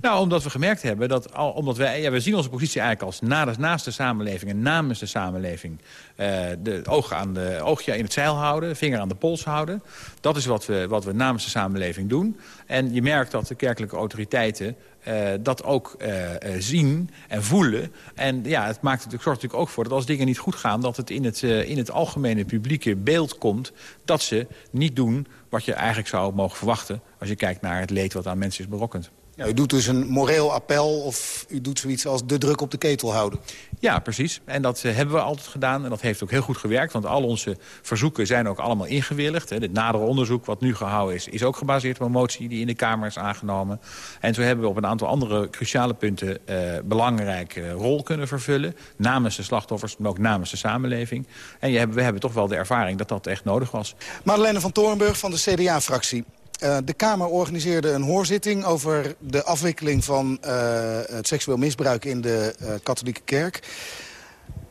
Nou, omdat we gemerkt hebben dat, al, omdat wij, ja, we zien onze positie eigenlijk als na de, naast de samenleving en namens de samenleving uh, de oog aan de oogje in het zeil houden, de vinger aan de pols houden. Dat is wat we, wat we namens de samenleving doen. En je merkt dat de kerkelijke autoriteiten uh, dat ook uh, zien en voelen. En ja, het maakt het, zorgt natuurlijk ook voor dat als dingen niet goed gaan... dat het in het, in het algemene publieke beeld komt... dat ze niet doen wat je eigenlijk zou mogen verwachten... als je kijkt naar het leed wat aan mensen is berokkend.
Ja, u doet dus een moreel appel of u doet zoiets als de druk op de ketel houden.
Ja, precies. En dat uh, hebben we altijd gedaan. En dat heeft ook heel goed gewerkt. Want al onze verzoeken zijn ook allemaal ingewilligd. Hè. Het nadere onderzoek wat nu gehouden is... is ook gebaseerd op een motie die in de Kamer is aangenomen. En zo hebben we op een aantal andere cruciale punten... Uh, belangrijke rol kunnen vervullen. Namens de slachtoffers, maar ook namens de samenleving. En je hebt, we hebben toch wel de ervaring dat dat echt nodig was.
Madeleine van Toornburg van de CDA-fractie. Uh, de Kamer organiseerde een hoorzitting over de afwikkeling van uh, het seksueel misbruik in de uh, katholieke kerk.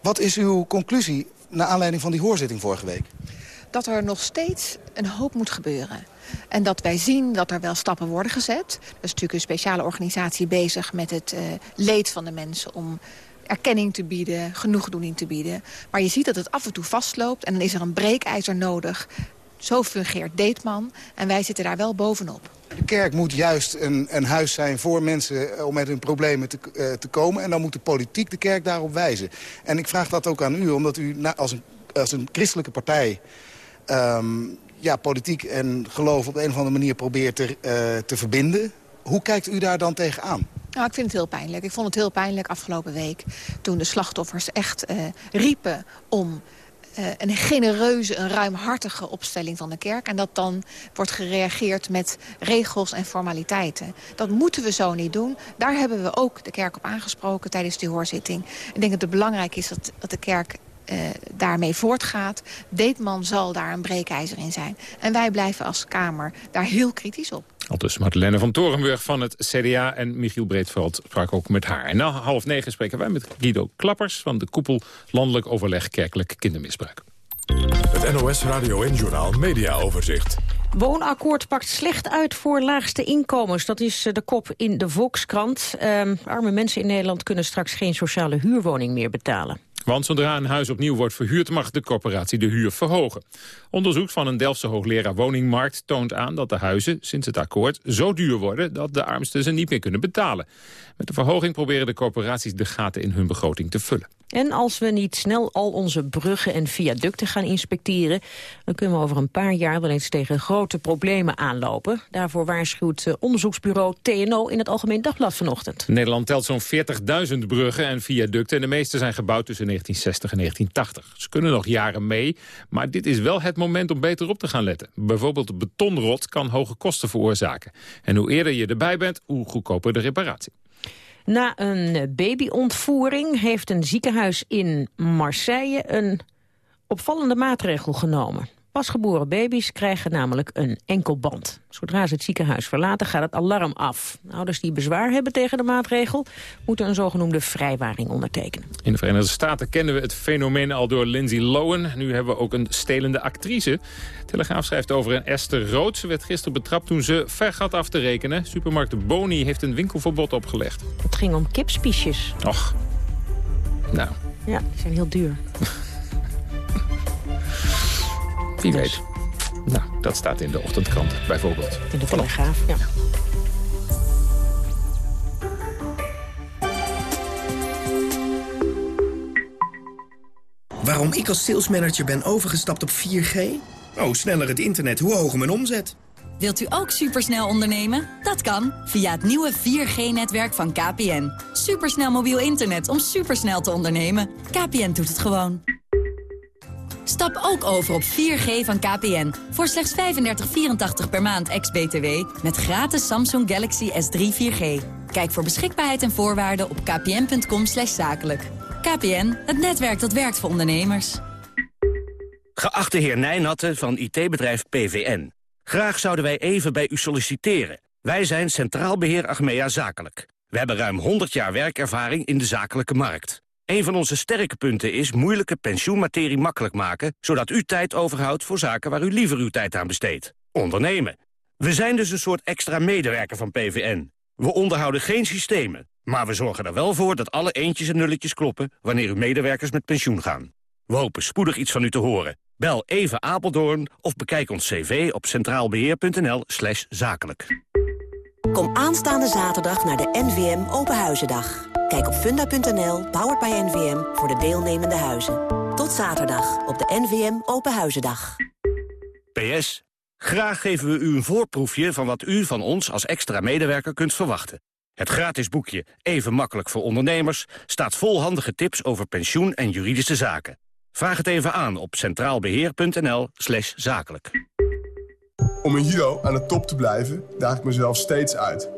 Wat is uw conclusie naar aanleiding van die hoorzitting vorige week?
Dat er nog steeds een hoop moet gebeuren. En dat wij zien dat er wel stappen worden gezet. Er is natuurlijk een speciale organisatie bezig met het leed van de mensen... om erkenning te bieden, genoegdoening te bieden. Maar je ziet dat het af en toe vastloopt en dan is er een breekijzer nodig. Zo fungeert Deetman en wij zitten daar wel bovenop.
De kerk moet juist een, een huis zijn voor mensen om met hun problemen te, uh, te komen. En dan moet de politiek de kerk daarop wijzen. En ik vraag dat ook aan u, omdat u na, als, een, als een christelijke partij... Um, ja, politiek en geloof op een of andere manier probeert te, uh, te verbinden. Hoe kijkt u daar dan tegenaan?
Nou, ik vind het heel pijnlijk. Ik vond het heel pijnlijk afgelopen week... toen de slachtoffers echt uh, riepen om een genereuze, een ruimhartige opstelling van de kerk. En dat dan wordt gereageerd met regels en formaliteiten. Dat moeten we zo niet doen. Daar hebben we ook de kerk op aangesproken tijdens die hoorzitting. Ik denk dat het belangrijk is dat, dat de kerk daarmee voortgaat. Deetman zal daar een breekijzer in zijn. En wij blijven als Kamer daar heel kritisch op.
Al dus Madeleine van Torenburg van het CDA en Michiel Breedveld sprak ook met haar. En na half negen spreken wij met Guido Klappers van de koepel Landelijk Overleg Kerkelijk Kindermisbruik.
Het NOS Radio en Journaal Media Overzicht.
Woonakkoord pakt slecht uit voor laagste inkomens. Dat is de kop in de Volkskrant. Um, arme mensen in Nederland kunnen straks geen sociale huurwoning meer betalen.
Want zodra een huis opnieuw wordt verhuurd... mag de corporatie de huur verhogen. Onderzoek van een Delftse hoogleraar woningmarkt toont aan... dat de huizen sinds het akkoord zo duur worden... dat de armsten ze niet meer kunnen betalen. Met de verhoging proberen de corporaties de gaten in hun begroting te vullen.
En als we niet snel al onze bruggen en viaducten gaan inspecteren... dan kunnen we over een paar jaar wel eens tegen grote problemen aanlopen. Daarvoor waarschuwt onderzoeksbureau TNO in het Algemeen Dagblad vanochtend.
Nederland telt zo'n 40.000 bruggen en viaducten... en de meeste zijn gebouwd tussen 1960 en 1980. Ze kunnen nog jaren mee, maar dit is wel het moment om beter op te gaan letten. Bijvoorbeeld betonrot kan hoge kosten veroorzaken. En hoe eerder je erbij bent, hoe goedkoper de reparatie.
Na een babyontvoering heeft een ziekenhuis in Marseille een opvallende maatregel genomen. Pasgeboren baby's krijgen namelijk een enkelband. Zodra ze het ziekenhuis verlaten gaat het alarm af. Ouders die bezwaar hebben tegen de maatregel... moeten een zogenoemde vrijwaring ondertekenen.
In de Verenigde Staten kennen we het fenomeen al door Lindsay Lohan. Nu hebben we ook een stelende actrice. Telegraaf schrijft over een Esther Rood. Ze werd gisteren betrapt toen ze vergat af te rekenen. Supermarkt Boni heeft een winkelverbod opgelegd.
Het ging om kipspiesjes.
Och. Nou.
Ja, die zijn heel duur.
Wie dus. weet. Nou, dat staat in de ochtendkrant bijvoorbeeld.
In de Telegraaf, ja.
Waarom ik als salesmanager ben overgestapt op 4G? Oh, sneller het internet, hoe hoger mijn omzet.
Wilt u ook supersnel ondernemen? Dat kan via het nieuwe 4G-netwerk van KPN. Supersnel mobiel internet om supersnel te ondernemen. KPN doet het gewoon. Stap ook over op 4G van KPN. Voor slechts 35,84 per maand ex-BTW. Met gratis Samsung Galaxy S3 4G. Kijk voor beschikbaarheid en voorwaarden op kpn.com zakelijk. KPN, het netwerk dat werkt voor ondernemers.
Geachte heer Nijnatten van IT-bedrijf PVN. Graag zouden wij even bij u solliciteren. Wij zijn Centraal Beheer Achmea Zakelijk. We hebben ruim 100 jaar werkervaring in de zakelijke markt. Een van onze sterke punten is moeilijke pensioenmaterie makkelijk maken... zodat u tijd overhoudt voor zaken waar u liever uw tijd aan besteedt. Ondernemen. We zijn dus een soort extra medewerker van PVN. We onderhouden geen systemen, maar we zorgen er wel voor... dat alle eentjes en nulletjes kloppen wanneer uw medewerkers met pensioen gaan. We hopen spoedig iets van u te horen. Bel even Apeldoorn of bekijk ons cv op centraalbeheer.nl zakelijk.
Kom aanstaande zaterdag naar de NVM Openhuizendag. Kijk op funda.nl, powered by NVM, voor de deelnemende huizen. Tot zaterdag op de NVM Openhuizendag.
PS. Graag geven we u een voorproefje van wat u van ons als extra medewerker kunt verwachten. Het gratis boekje Even makkelijk voor ondernemers staat vol handige tips over pensioen en juridische zaken. Vraag het even aan op centraalbeheer.nl slash zakelijk.
Om in judo aan de top te blijven, daag ik mezelf steeds uit.